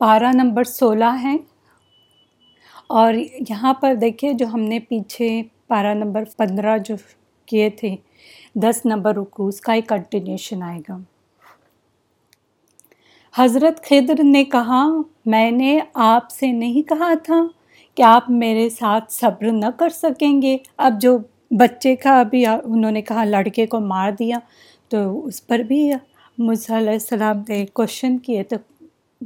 پارہ نمبر سولہ ہے اور یہاں پر دیکھیے جو ہم نے پیچھے پارہ نمبر پندرہ جو کیے تھے، دس نمبر رکو اس کا ایک کنٹینیوشن آئے گا۔ حضرت خضر نے کہا، میں نے آپ سے نہیں کہا تھا کہ آپ میرے ساتھ صبر نہ کر سکیں گے۔ اب جو بچے کا بھی انہوں نے کہا، لڑکے کو مار دیا، تو اس پر بھی موسیٰ علیہ السلام نے کوشچن کیے، تو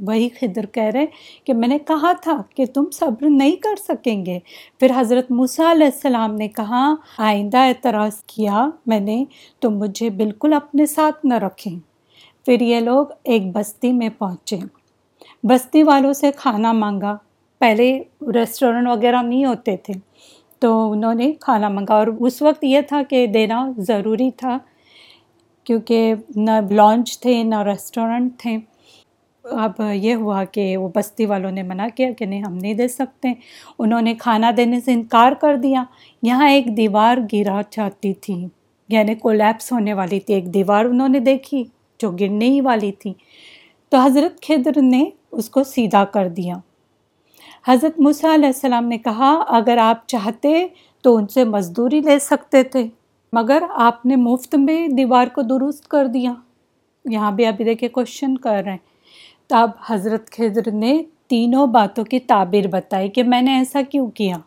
وہی خضر کہہ رہے کہ میں نے کہا تھا کہ تم صبر نہیں کر سکیں گے۔ پھر حضرت موسیٰ علیہ السلام نے کہا، آئندہ اعتراض کیا میں نے، تو مجھے بالکل اپنے ساتھ نہ رکھیں۔ پھر یہ لوگ ایک بستی میں پہنچے۔ بستی والوں سے کھانا مانگا۔ پہلے ریسٹورنٹ وغیرہ نہیں ہوتے تھے، تو انہوں نے کھانا مانگا۔ اور اس وقت یہ تھا کہ دینا ضروری تھا، کیونکہ نہ لانچ تھے، نہ ریسٹورنٹ تھے۔ اب یہ ہوا کہ وہ بستی والوں نے منع کیا کہ نہیں ہم نہیں دے سکتے۔ انہوں نے کھانا دینے سے انکار کر دیا۔ یہاں ایک دیوار گرا چاہتی تھی۔ یعنی کولیپس ہونے والی تھی۔ ایک دیوار انہوں نے دیکھی جو گرنے ہی والی تھی۔ تو حضرت خضر نے اس کو سیدھا کر دیا۔ حضرت موسیٰ علیہ السلام نے کہا، اگر آپ چاہتے تو ان سے مزدوری لے سکتے تھے، مگر آپ نے مفت میں دیوار کو درست کر دیا۔ یہاں بھی ابھی دیکھے کوشچن کر رہے ہیں۔ تب حضرت خضر نے تینوں باتوں کی تعبیر بتائی کہ میں نے ایسا کیوں کیا؟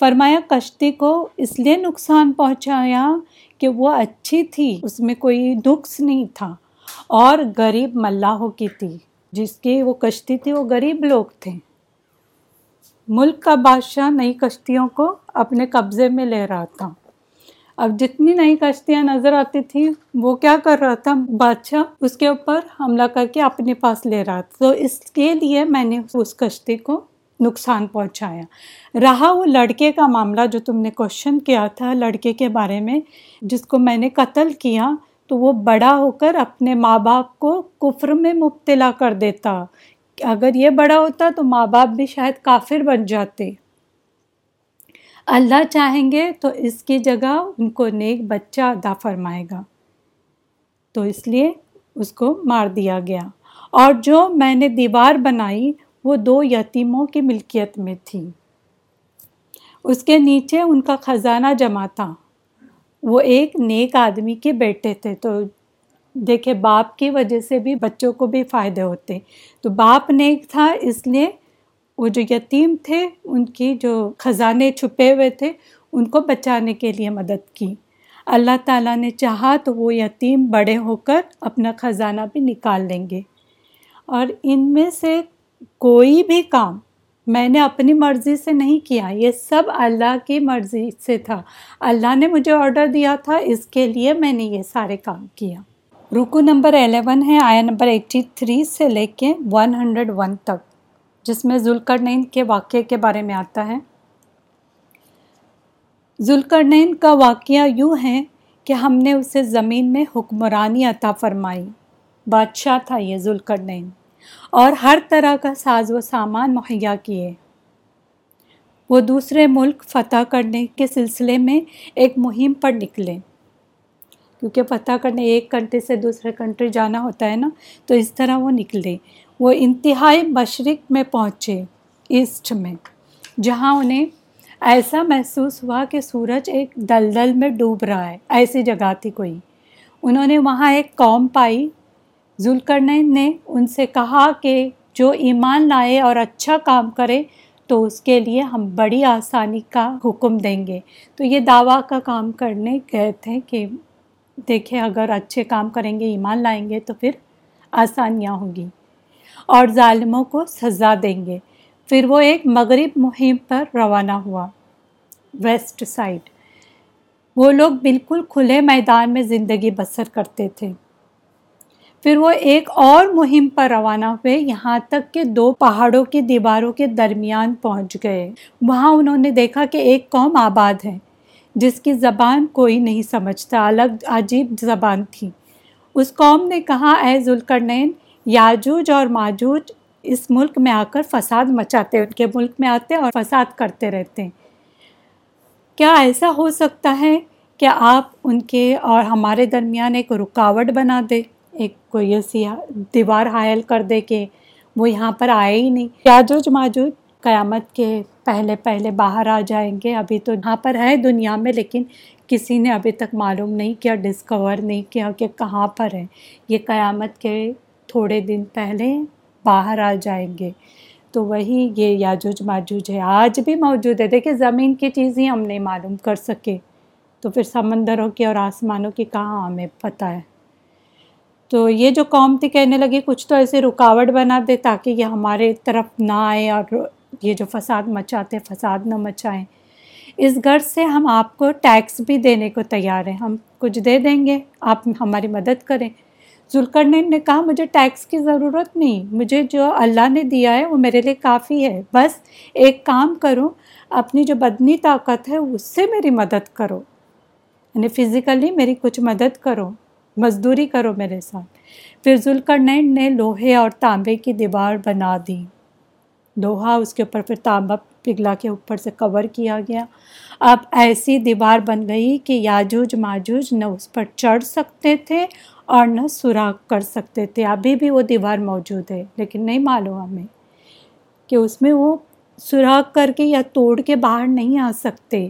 فرمایا، کشتی کو اس لیے نقصان پہنچایا کہ وہ اچھی تھی، اس میں کوئی نقص نہیں تھا، اور غریب ملاحوں کی تھی، جس کی وہ کشتی تھی، وہ غریب لوگ تھے۔ ملک کا بادشاہ نئی کشتیوں کو اپنے قبضے میں لے رہا تھا۔ اب جتنی نئی کشتیاں نظر آتی تھیں وہ کیا کر رہا تھا؟ بادشاہ اس کے اوپر حملہ کر کے اپنے پاس لے رہا تھا۔ تو اس کے لیے میں نے اس کشتی کو نقصان پہنچایا۔ رہا وہ لڑکے کا معاملہ جو تم نے کوشچن کیا تھا، لڑکے کے بارے میں، جس کو میں نے قتل کیا، تو وہ بڑا ہو کر اپنے ماں باپ کو کفر میں مبتلا کر دیتا۔ اگر یہ بڑا ہوتا تو ماں باپ بھی شاید کافر بن جاتے۔ اللہ چاہیں گے تو اس کی جگہ ان کو نیک بچہ ادا فرمائے گا۔ تو اس لیے اس کو مار دیا گیا۔ اور جو میں نے دیوار بنائی وہ دو یتیموں کی ملکیت میں تھی۔ اس کے نیچے ان کا خزانہ جمع تھا۔ وہ ایک نیک آدمی کے بیٹے تھے۔ تو دیکھے باپ کی وجہ سے بھی بچوں کو بھی فائدے ہوتے۔ تو باپ نیک تھا اس لیے وہ جو یتیم تھے، ان کی جو خزانے چھپے ہوئے تھے، ان کو بچانے کے لیے مدد کی۔ اللہ تعالیٰ نے چاہا تو وہ یتیم بڑے ہو کر اپنا خزانہ بھی نکال لیں گے۔ اور ان میں سے کوئی بھی کام میں نے اپنی مرضی سے نہیں کیا، یہ سب اللہ کی مرضی سے تھا۔ اللہ نے مجھے آرڈر دیا تھا، اس کے لیے میں نے یہ سارے کام کیا۔ رکو نمبر الیون ہے آیا نمبر ایٹی تھری سے لے کے ون ہنڈریڈ ون تک۔ جس میں ذوالقرنین کے واقعے کے بارے میں آتا ہے۔ ذوالقرنین کا واقعہ یوں ہے کہ ہم نے اسے زمین میں حکمرانی عطا فرمائی۔ بادشاہ تھا یہ ذوالقرنین اور ہر طرح کا ساز و سامان مہیا کیے۔ وہ دوسرے ملک فتح کرنے کے سلسلے میں ایک مہم پر نکلے۔ کیونکہ فتح کرنے ایک کنٹری سے دوسرے کنٹری جانا ہوتا ہے نا، تو اس طرح وہ نکلے۔ وہ انتہائی مشرق میں پہنچے، ایسٹ میں، جہاں انہیں ایسا محسوس ہوا کہ سورج ایک دلدل میں ڈوب رہا ہے، ایسی جگہ تھی کوئی۔ انہوں نے وہاں ایک قوم پائی۔ ذوالقرنین نے ان سے کہا کہ جو ایمان لائے اور اچھا کام کرے تو اس کے لیے ہم بڑی آسانی کا حکم دیں گے۔ تو یہ دعویٰ کا کام کرنے گئے تھے کہ دیکھیں اگر اچھے کام کریں گے، ایمان لائیں گے تو پھر آسانیاں ہوں گی۔ اور ظالموں کو سزا دیں گے۔ پھر وہ ایک مغرب مہم پر روانہ ہوا۔ West side. وہ لوگ بالکل کھلے میدان میں زندگی بسر کرتے تھے۔ پھر وہ ایک اور مہم پر روانہ ہوئے۔ یہاں تک کہ دو پہاڑوں کی دیواروں کے درمیان پہنچ گئے۔ وہاں انہوں نے دیکھا کہ ایک قوم آباد ہے، جس کی زبان کوئی نہیں سمجھتا۔ الگ عجیب زبان تھی۔ اس قوم نے کہا، اے ذوالقرنین یاجوج اور ماجوج اس ملک میں آ کر فساد مچاتے، ان کے ملک میں آتے اور فساد کرتے رہتے۔ ہیں کیا ایسا ہو سکتا ہے کہ آپ ان کے اور ہمارے درمیان ایک رکاوٹ بنا دے، ایک کوئی ایسی دیوار حائل کر دے کہ وہ یہاں پر آئے ہی نہیں؟ یاجوج، ماجوج قیامت کے پہلے پہلے باہر آ جائیں گے۔ ابھی تو یہاں پر ہے دنیا میں، لیکن کسی نے ابھی تک معلوم نہیں کیا ڈسکور نہیں کیا کہ کہاں پر ہے۔ یہ قیامت کے تھوڑے دن پہلے باہر آ جائیں گے۔ تو وہی یہ یاجوج ماجوج ہے۔ آج بھی موجود ہے۔ دیکھیں، زمین کی چیزیں ہم نہیں معلوم کر سکے۔ تو پھر سمندروں کی اور آسمانوں کی کہاں ہمیں پتہ ہے۔ تو یہ جو قوم تھی کہنے لگی، کچھ تو ایسے رکاوٹ بنا دے تاکہ یہ ہمارے طرف نہ آئے اور یہ جو فساد مچاتے، فساد نہ مچائیں۔ اس غرض سے ہم آپ کو ٹیکس بھی دینے کو تیار ہیں۔ ہم کچھ دے دیں گے، آپ ہماری مدد کریں۔ ذوالقرنین نے کہا، مجھے ٹیکس کی ضرورت نہیں، مجھے جو اللہ نے دیا ہے وہ میرے لیے کافی ہے۔ بس ایک کام کرو، اپنی جو بدنی طاقت ہے اس سے میری مدد کرو۔ یعنی فزیکلی میری کچھ مدد کرو، مزدوری کرو میرے ساتھ۔ پھر ذوالقرنین نے لوہے اور تانبے کی دیوار بنا دی۔ لوہا اس کے اوپر، پھر تانبا پگھلا کے اوپر سے کور کیا گیا۔ اب ایسی دیوار بن گئی کہ یاجوج ماجوج نہ اس پر چڑھ سکتے تھے اور نہ سوراخ کر سکتے تھے۔ ابھی بھی وہ دیوار موجود ہے، لیکن نہیں معلوم ہمیں کہ اس میں وہ سوراخ کر کے یا توڑ کے باہر نہیں آ سکتے۔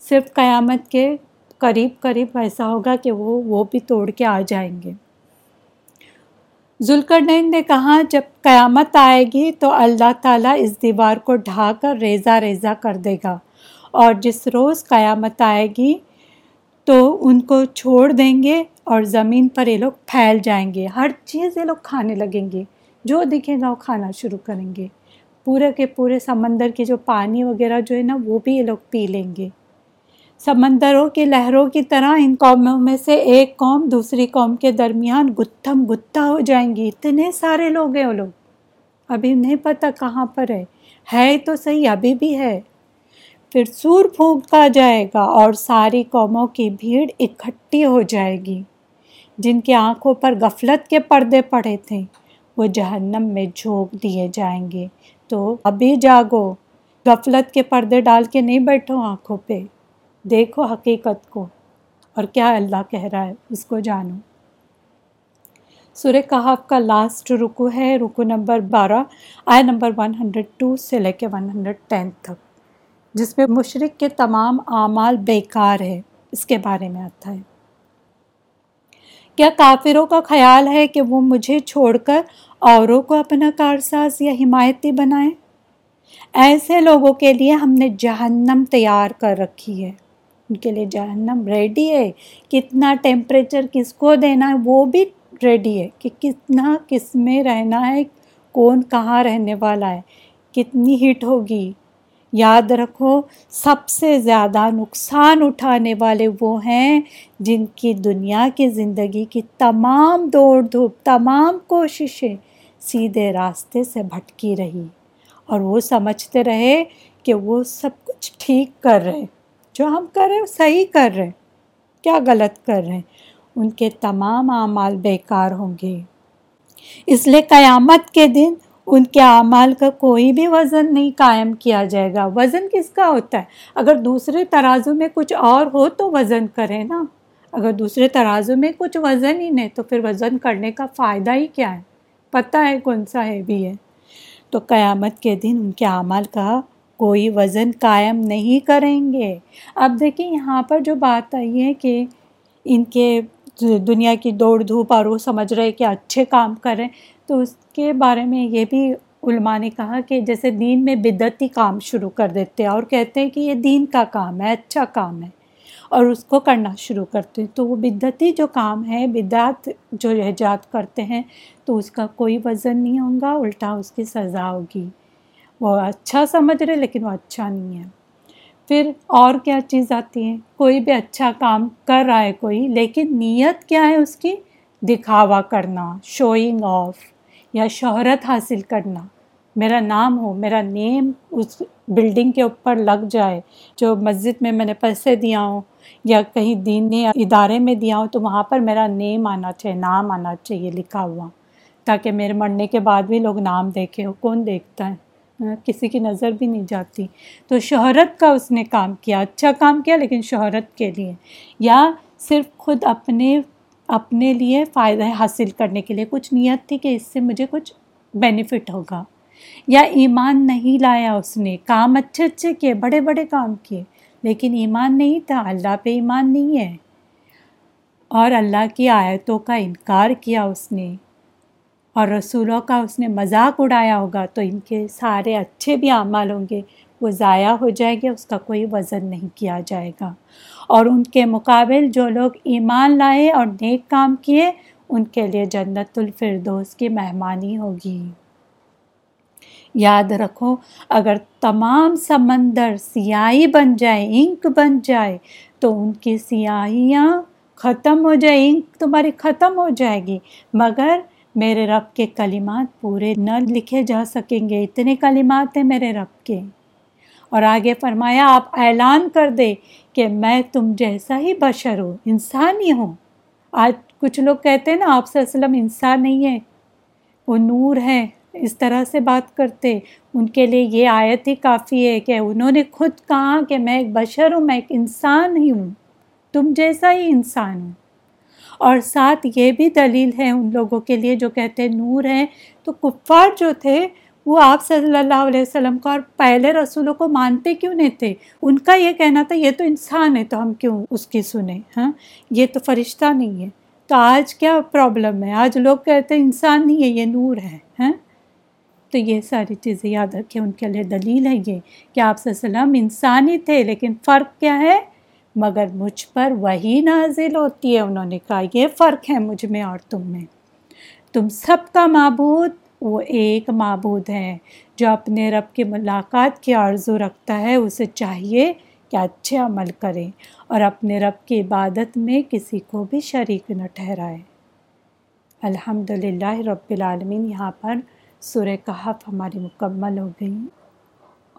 صرف قیامت کے قریب قریب ایسا ہوگا کہ وہ وہ بھی توڑ کے آ جائیں گے۔ ذوالقرنین نے کہا، جب قیامت آئے گی تو اللہ تعالیٰ اس دیوار کو ڈھا کر ریزہ ریزہ کر دے گا۔ اور جس روز قیامت آئے گی تو ان کو چھوڑ دیں گے اور زمین پر یہ لوگ پھیل جائیں گے۔ ہر چیز یہ لوگ کھانے لگیں گے۔ جو دکھے گا وہ کھانا شروع کریں گے۔ پورے کے پورے سمندر کے جو پانی وغیرہ جو ہے نا، وہ بھی یہ لوگ پی لیں گے۔ سمندروں کی لہروں کی طرح ان قوموں میں سے ایک قوم دوسری قوم کے درمیان گتھم گتھا ہو جائیں گی۔ اتنے سارے لوگ ہیں وہ لوگ۔ ابھی نہیں پتہ کہاں پر ہے۔ ہے تو صحیح، ابھی بھی ہے۔ پھر سور پھونکا جائے گا اور ساری قوموں کی بھیڑ اکٹھی ہو جائے گی۔ جن کے آنکھوں پر غفلت کے پردے پڑے تھے، وہ جہنم میں جھونک دیے جائیں گے۔ تو ابھی جاگو۔ غفلت کے پردے ڈال کے نہیں بیٹھو آنکھوں پہ۔ دیکھو حقیقت کو۔ اور کیا اللہ کہہ رہا ہے، اس کو جانو۔ سورہ کہاف کا لاسٹ رکو ہے، رکو نمبر بارہ آئے نمبر ون ہنڈریڈ ٹو سے لے کے ون ہنڈریڈ ٹین تک۔ جس میں مشرق کے تمام اعمال بیکار ہے اس کے بارے میں آتا ہے۔ کیا کافروں کا خیال ہے کہ وہ مجھے چھوڑ کر اوروں کو اپنا کارساز یا حمایتی بنائیں؟ ایسے لوگوں کے لیے ہم نے جہنم تیار کر رکھی ہے۔ ان کے لیے جہنم ریڈی ہے۔ کتنا ٹیمپریچر کس کو دینا ہے وہ بھی ریڈی ہے کہ کتنا کس میں رہنا ہے، کون کہاں رہنے والا ہے، کتنی ہیٹ ہوگی یاد رکھو، سب سے زیادہ نقصان اٹھانے والے وہ ہیں جن کی دنیا کی زندگی کی تمام دوڑ دھوپ، تمام کوششیں سیدھے راستے سے بھٹکی رہی۔ اور وہ سمجھتے رہے کہ وہ سب کچھ ٹھیک کر رہے، جو ہم کر رہے ہیں صحیح کر رہے۔ کیا غلط کر رہے؟ ہیں ان کے تمام اعمال بیکار ہوں گے۔ اس لیے قیامت کے دن ان کے اعمال کا کوئی بھی وزن نہیں قائم کیا جائے گا۔ وزن کس کا ہوتا ہے؟ اگر دوسرے ترازو میں کچھ اور ہو تو وزن کریں نا۔ اگر دوسرے ترازو میں کچھ وزن ہی نہیں تو پھر وزن کرنے کا فائدہ ہی کیا ہے؟ پتہ ہے کون سا ہے بھی ہے۔ تو قیامت کے دن ان کے اعمال کا کوئی وزن قائم نہیں کریں گے۔ اب دیکھیں یہاں پر جو بات آئی ہے کہ ان کے دنیا کی دوڑ دھوپ اور وہ سمجھ رہے کہ اچھے کام کریں تو اس کے بارے میں یہ بھی علماء نے کہا کہ جیسے دین میں بدعتی کام شروع کر دیتے ہیں اور کہتے ہیں کہ یہ دین کا کام ہے اچھا کام ہے اور اس کو کرنا شروع کرتے ہیں۔ تو وہ بدعتی جو کام ہے، بدعت جو ایجاد کرتے ہیں، تو اس کا کوئی وزن نہیں ہوگا، الٹا اس کی سزا ہوگی۔ وہ اچھا سمجھ رہے لیکن وہ اچھا نہیں ہے۔ پھر اور کیا چیز آتی ہے؟ کوئی بھی اچھا کام کر رہا ہے کوئی، لیکن نیت کیا ہے اس کی؟ دکھاوا کرنا شوئنگ آف یا شہرت حاصل کرنا۔ میرا نام ہو، میرا نیم اس بلڈنگ کے اوپر لگ جائے، جو مسجد میں میں نے پیسے دیا ہوں یا کہیں دینی ادارے میں دیا ہوں، تو وہاں پر میرا نیم آنا چاہیے، نام آنا چاہیے لکھا ہوا۔ تاکہ میرے مرنے کے بعد بھی لوگ نام دیکھیں ہو کون دیکھتا ہے۔ ہاں، کسی کی نظر بھی نہیں جاتی۔ تو شہرت کا اس نے کام کیا اچھا کام کیا، لیکن شہرت کے لیے۔ یا صرف خود اپنے اپنے لیے فائدہ حاصل کرنے کے لیے کچھ نیت تھی کہ اس سے مجھے کچھ بینیفٹ ہوگا۔ یا ایمان نہیں لایا اس نے، کام اچھے اچھے کیے، بڑے بڑے کام کیے، لیکن ایمان نہیں تھا، اللہ پہ ایمان نہیں ہے۔ اور اللہ کی آیتوں کا انکار کیا اس نے۔ اور رسولوں کا اس نے مذاق اڑایا ہوگا، تو ان کے سارے اچھے بھی اعمال ہوں گے، وہ ضائع ہو جائے گے، اس کا کوئی وزن نہیں کیا جائے گا۔ اور ان کے مقابل جو لوگ ایمان لائے اور نیک کام کیے، ان کے لیے جنت الفردوس کی مہمانی ہوگی۔ یاد رکھو، اگر تمام سمندر سیاہی بن جائے، انک بن جائے، تو ان کی سیاہیاں ختم ہو جائے، انک تمہاری ختم ہو جائے گی۔ مگر میرے رب کے کلمات پورے نہ لکھے جا سکیں گے۔ اتنے کلمات ہیں میرے رب کے۔ اور آگے فرمایا، آپ اعلان کر دے کہ میں تم جیسا ہی بشر ہوں، انسان ہی ہوں۔ آج کچھ لوگ کہتے ہیں نا، آپ سے وسلم انسان نہیں ہے وہ نور ہے اس طرح سے بات کرتے۔ ان کے لیے یہ آیت ہی کافی ہے کہ انہوں نے خود کہا کہ میں ایک بشر ہوں، میں ایک انسان ہی ہوں۔ تم جیسا ہی انسان ہوں اور ساتھ یہ بھی دلیل ہے ان لوگوں کے لیے جو کہتے ہیں نور ہیں۔ تو کفار جو تھے وہ آپ صلی اللہ علیہ وسلم کو اور پہلے رسولوں کو مانتے کیوں نہیں تھے؟ ان کا یہ کہنا تھا، یہ تو انسان ہے، تو ہم کیوں اس کی سنیں؟ ہاں؟ یہ تو فرشتہ نہیں ہے۔ تو آج کیا پرابلم ہے؟ آج لوگ کہتے ہیں انسان نہیں ہے، یہ نور ہے۔ ہاں؟ تو یہ ساری چیزیں یاد رکھیں، ان کے لیے دلیل ہے یہ کہ آپ صلی اللہ علیہ وسلم انسان ہی تھے، لیکن فرق کیا ہے؟ مگر مجھ پر وہی نازل ہوتی ہے، انہوں نے کہا، یہ فرق ہے مجھ میں اور تم میں۔ تم سب کا معبود وہ ایک معبود ہے جو اپنے رب کی ملاقات کی آرزو رکھتا ہے، اسے چاہیے کہ اچھے عمل کرے اور اپنے رب کی عبادت میں کسی کو بھی شریک نہ ٹھہرائے۔ الحمد للہ رب العالمین، یہاں پر سورہ کہف ہماری مکمل ہو گئی۔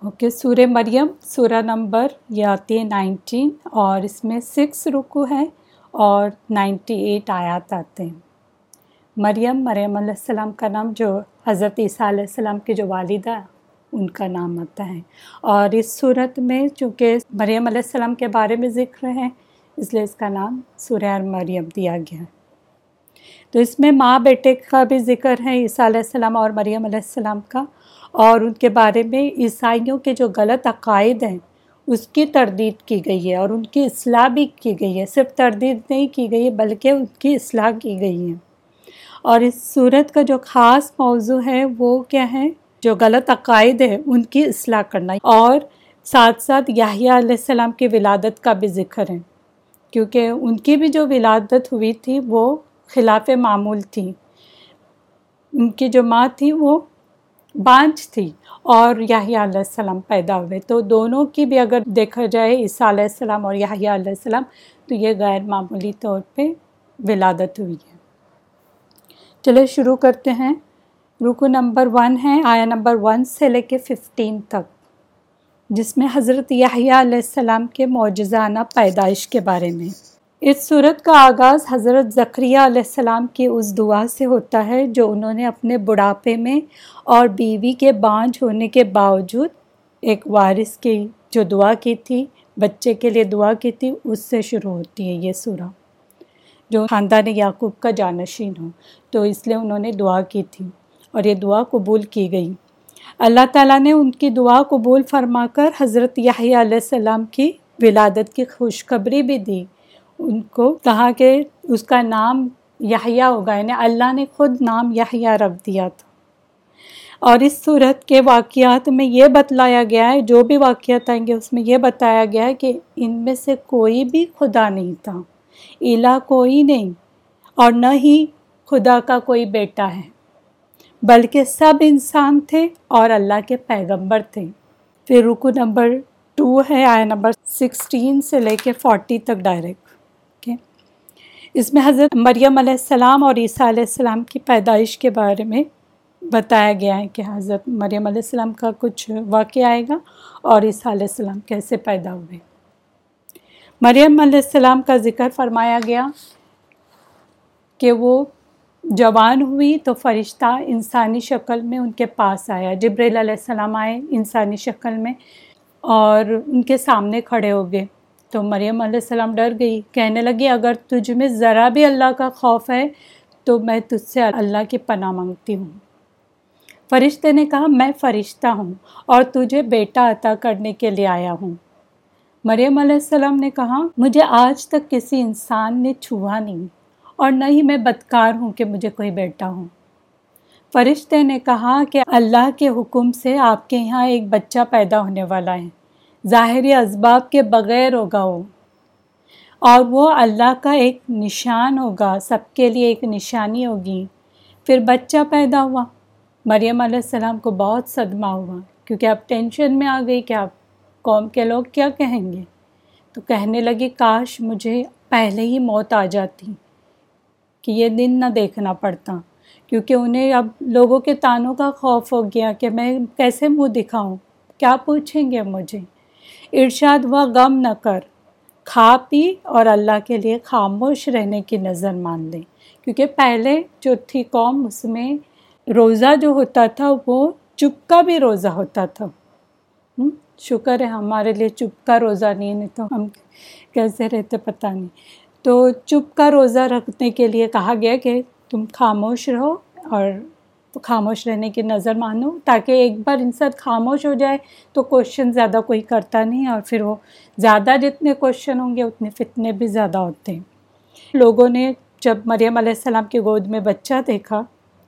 اوکے، سورہ مریم، سورہ نمبر یہ آتی ہے نائنٹین اور اس میں سکس رکو ہے اور نائنٹی ایٹ آیات آتے ہیں۔ مریم مریم علیہ السلام کا نام جو حضرت عیسیٰ علیہ السلام کی جو والدہ ان کا نام آتا ہے۔ اور اس صورت میں چونکہ مریم علیہ السلام کے بارے میں ذکر ہے، اس لیے اس کا نام سورہ مریم دیا گیا تو اس میں ماں بیٹے کا بھی ذکر ہے، عیسیٰ علیہ السلام اور مریم علیہ السلام کا۔ اور ان کے بارے میں عیسائیوں کے جو غلط عقائد ہیں، اس کی تردید کی گئی ہے اور ان کی اصلاح بھی کی گئی ہے۔ صرف تردید نہیں کی گئی ہے، بلکہ ان کی اصلاح کی گئی ہے۔ اور اس صورت کا جو خاص موضوع ہے وہ کیا ہے؟ جو غلط عقائد ہے ان کی اصلاح کرنا۔ اور ساتھ ساتھ یاہیا علیہ السلام کی ولادت کا بھی ذکر ہے۔ کیونکہ ان کی بھی جو ولادت ہوئی تھی، وہ خلاف معمول تھی۔ ان کی جو ماں تھی، وہ بانجھ تھی اور یاہیا علیہ السلام پیدا ہوئے۔ تو دونوں کی بھی اگر دیکھا جائے، عیسیٰ علیہ السلام اور یاہیا علیہ السلام، تو یہ غیر معمولی طور پہ ولادت ہوئی ہے۔ چلے شروع کرتے ہیں۔ رکو نمبر ون ہے، آیا نمبر ون سے لے کے ففٹین تک، جس میں حضرت یحییٰ علیہ السلام کے معجزانہ پیدائش کے بارے میں۔ اس صورت کا آغاز حضرت ذکریہ علیہ السلام کی اس دعا سے ہوتا ہے، جو انہوں نے اپنے بڑھاپے میں اور بیوی کے بانجھ ہونے کے باوجود ایک وارث کی جو دعا کی تھی، بچے کے لیے دعا کی تھی، اس سے شروع ہوتی ہے یہ سورہ۔ جو خاندان یعقوب کا جانشین ہو تو اس لیے انہوں نے دعا کی تھی اور یہ دعا قبول کی گئی۔ اللہ تعالیٰ نے ان کی دعا قبول فرما کر حضرت یحییٰ علیہ السلام کی ولادت کی خوشخبری بھی دی۔ ان کو کہا کہ اس کا نام یحییٰ ہوگا یعنی اللہ نے خود نام یحییٰ رکھ دیا تھا۔ اور اس صورت کے واقعات میں یہ بتلایا گیا ہے، جو بھی واقعات آئیں گے، اس میں یہ بتایا گیا ہے کہ ان میں سے کوئی بھی خدا نہیں تھا۔ الہ کوئی نہیں اور نہ ہی خدا کا کوئی بیٹا ہے، بلکہ سب انسان تھے اور اللہ کے پیغمبر تھے۔ پھر رکو نمبر ٹو ہے آیا نمبر سکسٹین سے لے کے فورٹی تک ڈائریکٹ اس میں حضرت مریم علیہ السلام اور عیسیٰ علیہ السلام کی پیدائش کے بارے میں بتایا گیا ہے کہ حضرت مریم علیہ السلام کا کچھ واقعہ آئے گا اور عیسیٰ علیہ السلام کیسے پیدا ہوئے۔ مریم علیہ السلام کا ذکر فرمایا گیا کہ وہ جوان ہوئی تو فرشتہ انسانی شکل میں ان کے پاس آیا۔ جبریل علیہ السلام آئے انسانی شکل میں اور ان کے سامنے کھڑے ہو گئے۔ تو مریم علیہ السلام ڈر گئی، کہنے لگی، اگر تجھ میں ذرا بھی اللہ کا خوف ہے تو میں تجھ سے اللہ کی پناہ مانگتی ہوں۔ فرشتے نے کہا، میں فرشتہ ہوں اور تجھے بیٹا عطا کرنے کے لیے آیا ہوں۔ مریم علیہ السلام نے کہا، مجھے آج تک کسی انسان نے چھوا نہیں، اور نہ ہی میں بدکار ہوں کہ مجھے کوئی بیٹا ہوں فرشتے نے کہا کہ اللہ کے حکم سے آپ کے یہاں ایک بچہ پیدا ہونے والا ہے۔ ظاہری اسباب کے بغیر ہوگا وہ۔ اور وہ اللہ کا ایک نشان ہوگا، سب کے لیے ایک نشانی ہوگی۔ پھر بچہ پیدا ہوا۔ مریم علیہ السلام کو بہت صدمہ ہوا، کیونکہ اب ٹینشن میں آ گئی کہ اب قوم کے لوگ کیا کہیں گے؟ تو کہنے لگی کاش مجھے پہلے ہی موت آ جاتی، کہ یہ دن نہ دیکھنا پڑتا، کیونکہ انہیں اب لوگوں کے تانوں کا خوف ہو گیا کہ میں کیسے منہ دکھاؤں؟ کیا پوچھیں گے مجھے؟ ارشاد ہوا، غم نہ کر، کھا پی اور اللہ کے لیے خاموش رہنے کی نظر مان لیں کیونکہ پہلے جو تھی قوم، اس میں روزہ جو ہوتا تھا، وہ چپ کا بھی روزہ ہوتا تھا۔ شکر ہے، ہمارے لیے چپ کا روزہ نہیں نہیں تو ہم کیسے رہتے پتہ نہیں۔ تو چپ کا روزہ رکھنے کے لیے کہا گیا کہ تم خاموش رہو اور خاموش رہنے کی نظر مانو، تاکہ ایک بار انسان خاموش ہو جائے تو کوشچن زیادہ کوئی کرتا نہیں اور پھر وہ زیادہ جتنے کوشچن ہوں گے اتنے فتنے بھی زیادہ ہوتے ہیں۔ لوگوں نے جب مریم علیہ السلام کی گود میں بچہ دیکھا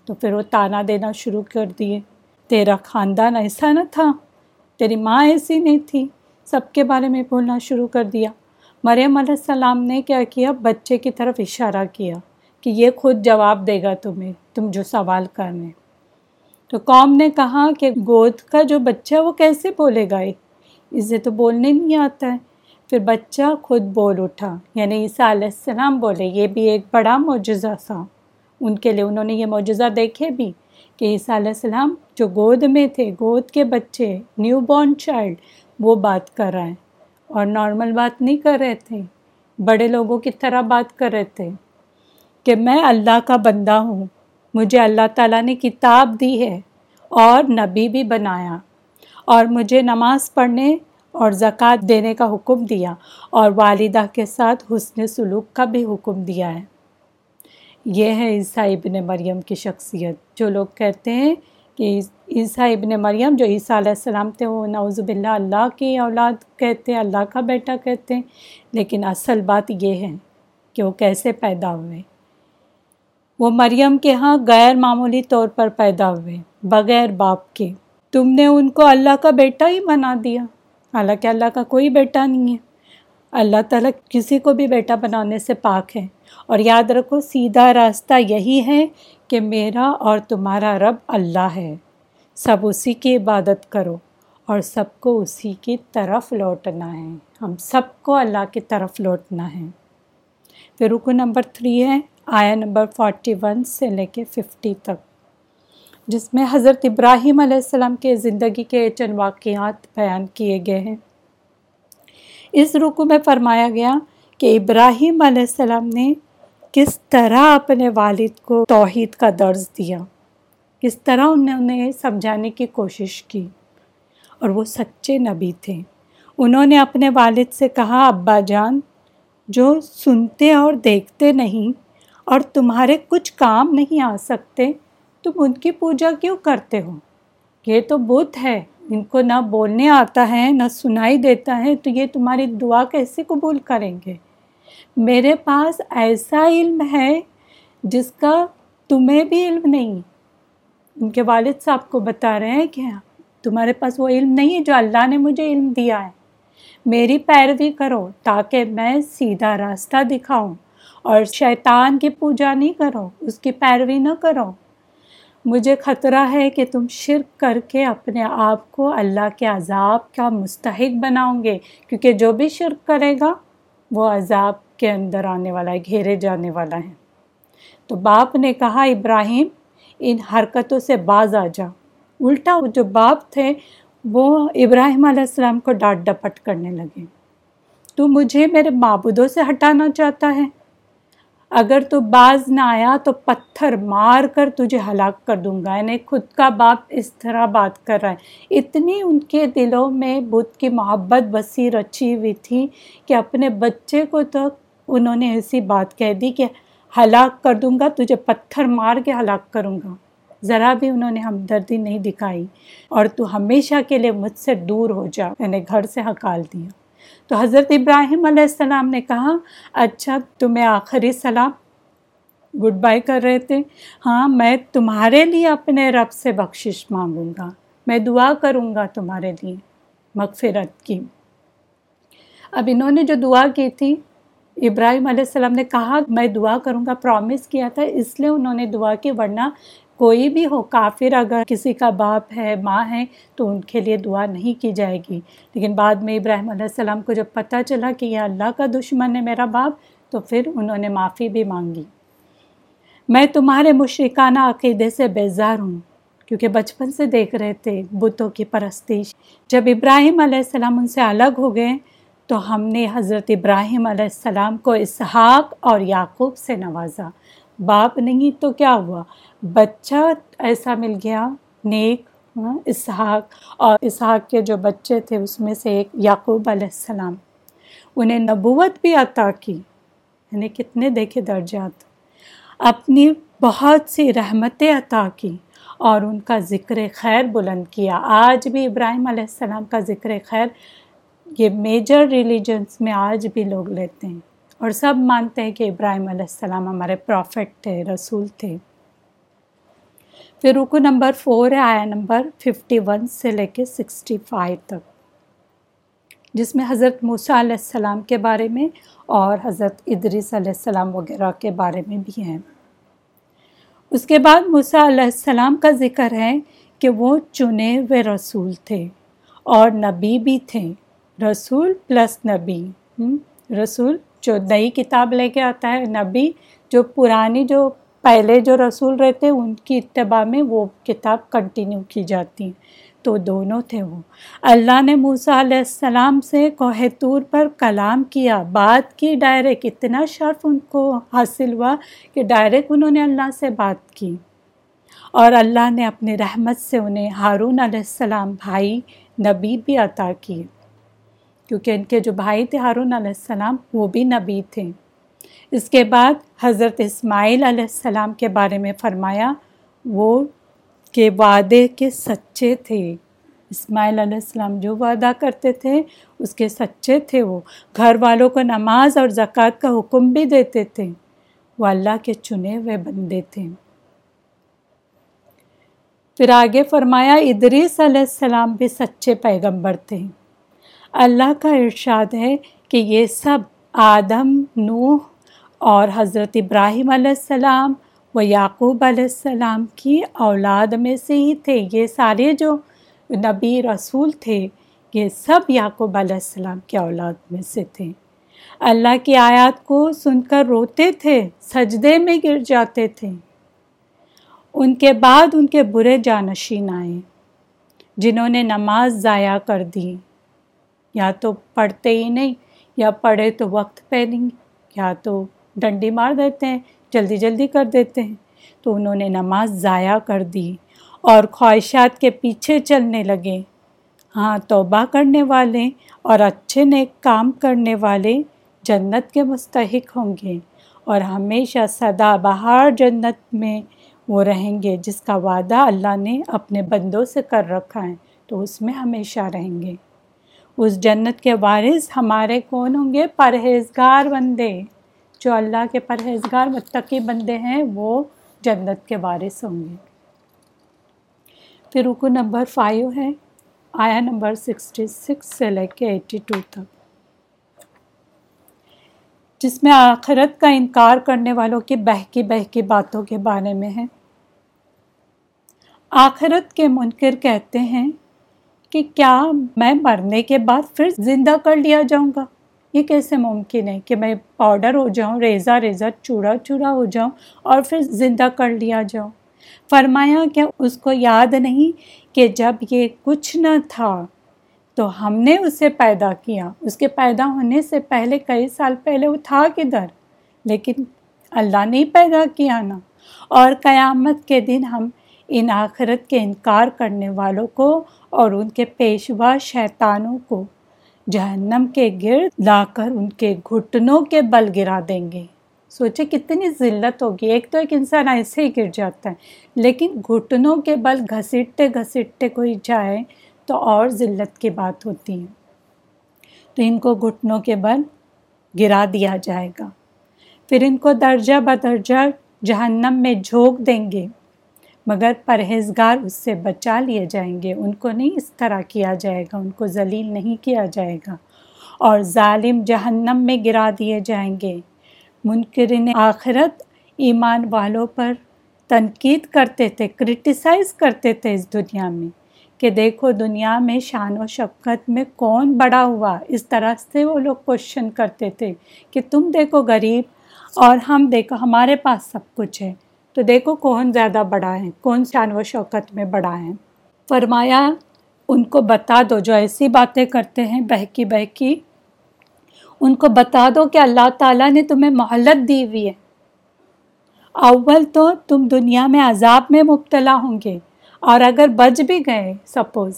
تو پھر وہ تانا دینا شروع کر دیے۔ تیرا خاندان ایسا نہ تھا۔ تیری ماں ایسی نہیں تھی۔ سب کے بارے میں بولنا شروع کر دیا۔ مریم علیہ السلام نے کیا کیا؟ بچے کی طرف اشارہ کیا کہ یہ خود جواب دے گا تمہیں، تم جو سوال کرنے۔ تو قوم نے کہا کہ گود کا جو بچہ وہ کیسے بولے گا؟ اسے تو بولنے نہیں آتا ہے۔ پھر بچہ خود بول اٹھا۔ یعنی عیسیٰ علیہ السلام بولے، یہ بھی ایک بڑا معجزہ تھا۔ ان کے لیے انہوں نے یہ معجزہ دیکھے بھی۔ کہ عیسیٰ علیہ السلام جو گود میں تھے، گود کے بچے نیو بورن چائلڈ وہ بات کر رہے ہیں۔ اور نارمل بات نہیں کر رہے تھے، بڑے لوگوں کی طرح بات کر رہے تھے کہ میں اللہ کا بندہ ہوں، مجھے اللہ تعالیٰ نے کتاب دی ہے اور نبی بھی بنایا اور مجھے نماز پڑھنے اور زکوٰۃ دینے کا حکم دیا اور والدہ کے ساتھ حسن سلوک کا بھی حکم دیا ہے۔ یہ ہے عیسیٰ ابن مریم کی شخصیت، جو لوگ کہتے ہیں کہ عیسیٰ ابن مریم جو عیسیٰ علیہ السلام تھے، وہ نعوذ باللہ اللہ کی اولاد کہتے ہیں، اللہ کا بیٹا کہتے ہیں، لیکن اصل بات یہ ہے کہ وہ کیسے پیدا ہوئے۔ وہ مریم کے ہاں غیر معمولی طور پر پیدا ہوئے، بغیر باپ کے۔ تم نے ان کو اللہ کا بیٹا ہی بنا دیا۔ حالانکہ اللہ کا کوئی بیٹا نہیں ہے۔ اللہ تعالیٰ کسی کو بھی بیٹا بنانے سے پاک ہے۔ اور یاد رکھو، سیدھا راستہ یہی ہے کہ میرا اور تمہارا رب اللہ ہے۔ سب اسی کی عبادت کرو اور سب کو اسی کی طرف لوٹنا ہے۔ ہم سب کو اللہ کی طرف لوٹنا ہے۔ پھر رکو نمبر تھری ہے آیا نمبر فورٹی ون سے لے کے ففٹی تک۔ جس میں حضرت ابراہیم علیہ السلام کے زندگی کے چند واقعات بیان کیے گئے ہیں۔ اس رکو میں فرمایا گیا کہ ابراہیم علیہ السلام نے کس طرح اپنے والد کو توحید کا درز دیا۔ کس طرح انہوں نے انہیں سمجھانے کی کوشش کی۔ اور وہ سچے نبی تھے۔ انہوں نے اپنے والد سے کہا، ابا جان، جو سنتے اور دیکھتے نہیں اور تمہارے کچھ کام نہیں آ سکتے، تم ان کی پوجا کیوں کرتے ہو؟ یہ تو بت ہے۔ ان کو نہ بولنے آتا ہے، نہ سنائی دیتا ہے، تو یہ تمہاری دعا کیسے قبول کریں گے؟ میرے پاس ایسا علم ہے جس کا تمہیں بھی علم نہیں۔ ان کے والد صاحب کو بتا رہے ہیں کہ ہاں، تمہارے پاس وہ علم نہیں ہے جو اللہ نے مجھے علم دیا ہے۔ میری پیروی کرو تاکہ میں سیدھا راستہ دکھاؤں اور شیطان کی پوجا نہیں کرو، اس کی پیروی نہ کرو۔ مجھے خطرہ ہے کہ تم شرک کر کے اپنے آپ کو اللہ کے عذاب کا مستحق بناؤ گے، کیونکہ جو بھی شرک کرے گا، وہ عذاب کے اندر آنے والا ہے، گھیرے جانے والا ہے۔ تو باپ نے کہا، ابراہیم، ان حرکتوں سے باز آ جا۔ الٹا جو باپ تھے، وہ ابراہیم علیہ السلام کو ڈانٹ ڈپٹ کرنے لگے۔ تو مجھے میرے معبودوں سے ہٹانا چاہتا ہے۔ اگر تو باز نہ آیا تو پتھر مار کر تجھے ہلاک کر دوں گا۔ یعنی خود کا باپ اس طرح بات کر رہا ہے۔ اتنی ان کے دلوں میں بدھ کی محبت بسی رچی ہوئی تھی کہ اپنے بچے کو تو انہوں نے ایسی بات کہہ دی کہ ہلاک کر دوں گا، تجھے پتھر مار کے ہلاک کروں گا۔ ذرا بھی انہوں نے ہمدردی نہیں دکھائی اور تو ہمیشہ کے لیے مجھ سے دور ہو جا، میں نے گھر سے ہکال دیا۔ تو حضرت ابراہیم علیہ السلام نے کہا اچھا تمہیں آخری سلام، گڈ بائی کر رہے تھے۔ ہاں میں تمہارے لیے اپنے رب سے بخشش مانگوں گا۔ میں دعا کروں گا تمہارے لیے مغفرت کی۔ اب انہوں نے جو دعا کی تھی، ابراہیم علیہ السلام نے کہا، میں دعا کروں گا پرومس کیا تھا، اس لیے انہوں نے دعا کی، ورنہ کوئی بھی ہو، کافر اگر کسی کا باپ ہے، ماں ہے، تو ان کے لیے دعا نہیں کی جائے گی۔ لیکن بعد میں ابراہیم علیہ السلام کو جب پتہ چلا کہ یہ اللہ کا دشمن ہے میرا باپ، تو پھر انہوں نے معافی بھی مانگی۔ میں تمہارے مشرکانہ عقیدے سے بیزار ہوں، کیونکہ بچپن سے دیکھ رہے تھے بتوں کی پرستش۔ جب ابراہیم علیہ السلام ان سے الگ ہو گئے، تو ہم نے حضرت ابراہیم علیہ السلام کو اسحاق اور یعقوب سے نوازا۔ باپ نہیں تو کیا ہوا؟ بچہ ایسا مل گیا، نیک ہاں، اسحاق۔ اور اسحاق کے جو بچے تھے، اس میں سے ایک یعقوب علیہ السلام۔ انہیں نبوت بھی عطا کی یعنی کتنے دیکھے درجات۔ اپنی بہت سی رحمتیں عطا کی اور ان کا ذکر خیر بلند کیا۔ آج بھی ابراہیم علیہ السلام کا ذکر خیر، یہ میجر ریلیجنس میں آج بھی لوگ لیتے ہیں۔ اور سب مانتے ہیں کہ ابراہیم علیہ السلام ہمارے پروفٹ تھے، رسول تھے۔ پھر رکو نمبر فور ہے، آیا نمبر ففٹی ون سے لے کے سکسٹی فائیو تک۔ جس میں حضرت موسیٰ علیہ السلام کے بارے میں اور حضرت ادریس علیہ السلام وغیرہ کے بارے میں بھی ہیں۔ اس کے بعد موسیٰ علیہ السلام کا ذکر ہے کہ وہ چنے ہوئے رسول تھے اور نبی بھی تھے۔ رسول پلس نبی رسول جو نئی کتاب لے کے آتا ہے، نبی جو پرانی جو پہلے جو رسول رہتے ان کی اتباع میں وہ کتاب کنٹینیو کی جاتی ہیں۔ تو دونوں تھے وہ۔ اللہ نے موسیٰ علیہ السلام سے کوہ طور پر کلام کیا۔ بات کی ڈائریکٹ اتنا شرف ان کو حاصل ہوا کہ ڈائریکٹ انہوں نے اللہ سے بات کی۔ اور اللہ نے اپنے رحمت سے انہیں ہارون علیہ السلام بھائی، نبی بھی عطا کیے۔ کیونکہ ان کے جو بھائی تھے ہارون علیہ السلام، وہ بھی نبی تھے۔ اس کے بعد حضرت اسماعیل علیہ السلام کے بارے میں فرمایا، وہ کے وعدے کے سچے تھے۔ اسماعیل علیہ السلام جو وعدہ کرتے تھے، اس کے سچے تھے وہ۔ گھر والوں کو نماز اور زکوٰۃ کا حکم بھی دیتے تھے۔ وہ اللہ کے چنے ہوئے بندے تھے۔ پھر آگے فرمایا، ادریس علیہ السلام بھی سچے پیغمبر تھے۔ اللہ کا ارشاد ہے کہ یہ سب آدم، نوح اور حضرت ابراہیم علیہ السلام و یعقوب علیہ السلام کی اولاد میں سے ہی تھے۔ یہ سارے جو نبی رسول تھے، یہ سب یعقوب علیہ السلام کے اولاد میں سے تھے۔ اللہ کی آیات کو سن کر روتے تھے، سجدے میں گر جاتے تھے۔ ان کے بعد ان کے برے جانشین آئے، جنہوں نے نماز ضائع کر دی۔ یا تو پڑھتے ہی نہیں، یا پڑھے تو وقت پہ نہیں، یا تو ڈنڈی مار دیتے ہیں، جلدی جلدی کر دیتے ہیں۔ تو انہوں نے نماز ضائع کر دی اور خواہشات کے پیچھے چلنے لگے۔ ہاں توبہ کرنے والے اور اچھے نیک کام کرنے والے جنت کے مستحق ہوں گے اور ہمیشہ سدا بہار جنت میں وہ رہیں گے جس کا وعدہ اللہ نے اپنے بندوں سے کر رکھا ہے۔ تو اس میں ہمیشہ رہیں گے۔ اس جنت کے وارث ہمارے کون ہوں گے؟ پرہیزگار بندے۔ جو اللہ کے پرہیزگار متقی بندے ہیں، وہ جنت کے وارث ہوں گے۔ پھر رکو نمبر فائیو ہے، آیا نمبر سکسٹی سکس سے لے کے ایٹی ٹو تک۔ جس میں آخرت کا انکار کرنے والوں کی بہکی بہکی باتوں کے بارے میں ہے۔ آخرت کے منکر کہتے ہیں کہ کیا میں مرنے کے بعد پھر زندہ کر لیا جاؤں گا؟ یہ کیسے ممکن ہے کہ میں پاؤڈر ہو جاؤں، ریزہ ریزہ چوڑا چوڑا ہو جاؤں اور پھر زندہ کر لیا جاؤں؟ فرمایا کہ اس کو یاد نہیں کہ جب یہ کچھ نہ تھا تو ہم نے اسے پیدا کیا۔ اس کے پیدا ہونے سے پہلے، کئی سال پہلے وہ تھا کدھر؟ لیکن اللہ نے پیدا کیا نا۔ اور قیامت کے دن ہم ان آخرت کے انکار کرنے والوں کو اور ان کے پیشوا شیطانوں کو جہنم کے گرد لا کر ان کے گھٹنوں کے بل گرا دیں گے۔ سوچے کتنی ذلت ہوگی۔ ایک تو ایک انسان ایسے ہی گر جاتا ہے، لیکن گھٹنوں کے بل گھسیٹتے گھسیٹتے کوئی جائے تو اور ذلت کی بات ہوتی ہے۔ تو ان کو گھٹنوں کے بل گرا دیا جائے گا۔ پھر ان کو درجہ بدرجہ جہنم میں جھونک دیں گے۔ مگر پرہیزگار اس سے بچا لیے جائیں گے۔ ان کو نہیں اس طرح کیا جائے گا، ان کو ذلیل نہیں کیا جائے گا۔ اور ظالم جہنم میں گرا دیے جائیں گے۔ منکرین آخرت ایمان والوں پر تنقید کرتے تھے کرٹیسائز کرتے تھے اس دنیا میں کہ دیکھو دنیا میں شان و شفقت میں کون بڑا ہوا۔ اس طرح سے وہ لوگ کوشچن کرتے تھے کہ تم دیکھو غریب اور ہم دیکھو ہمارے پاس سب کچھ ہے۔ تو دیکھو کون زیادہ بڑا ہے، کون شان و شوکت میں بڑا ہے۔ فرمایا، ان کو بتا دو جو ایسی باتیں کرتے ہیں بہکی بہکی۔ ان کو بتا دو کہ اللہ تعالیٰ نے تمہیں مہلت دی ہوئی ہے۔ اول تو تم دنیا میں عذاب میں مبتلا ہوں گے۔ اور اگر بچ بھی گئے، سپوز،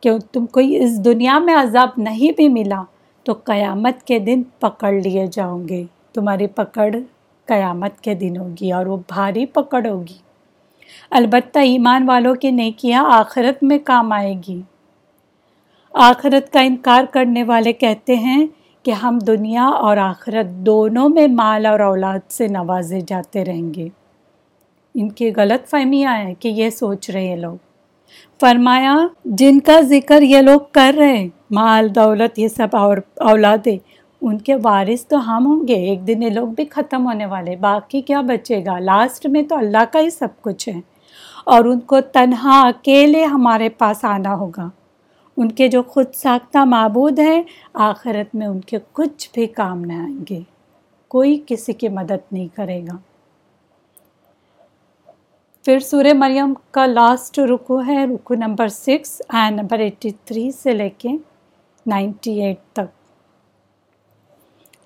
کہ تم کوئی اس دنیا میں عذاب نہیں بھی ملا، تو قیامت کے دن پکڑ لیے جاؤ گے۔ تمہاری پکڑ قیامت کے دن ہوگی اور وہ بھاری پکڑ ہوگی۔ البتہ ایمان والوں کی نیکیاں آخرت میں کام آئے گی۔ آخرت کا انکار کرنے والے کہتے ہیں کہ ہم دنیا اور آخرت دونوں میں مال اور اولاد سے نوازے جاتے رہیں گے۔ ان کی غلط فہمیاں ہیں کہ یہ سوچ رہے ہیں لوگ۔ فرمایا، جن کا ذکر یہ لوگ کر رہے ہیں، مال، دولت، یہ سب اور اولادیں ان کے وارث تو ہم ہوں گے، ایک دن یہ لوگ بھی ختم ہونے والے، باقی کیا بچے گا؟ لاسٹ میں تو اللہ کا ہی سب کچھ ہے۔ اور ان کو تنہا اکیلے ہمارے پاس آنا ہوگا۔ ان کے جو خود ساختہ معبود ہیں، آخرت میں ان کے کچھ بھی کام نہ آئیں گے۔ کوئی کسی کی مدد نہیں کرے گا۔ پھر سورہ مریم کا لاسٹ رکو ہے، رکو number six and number eighty three سے لے کے نائنٹی ایٹ تک۔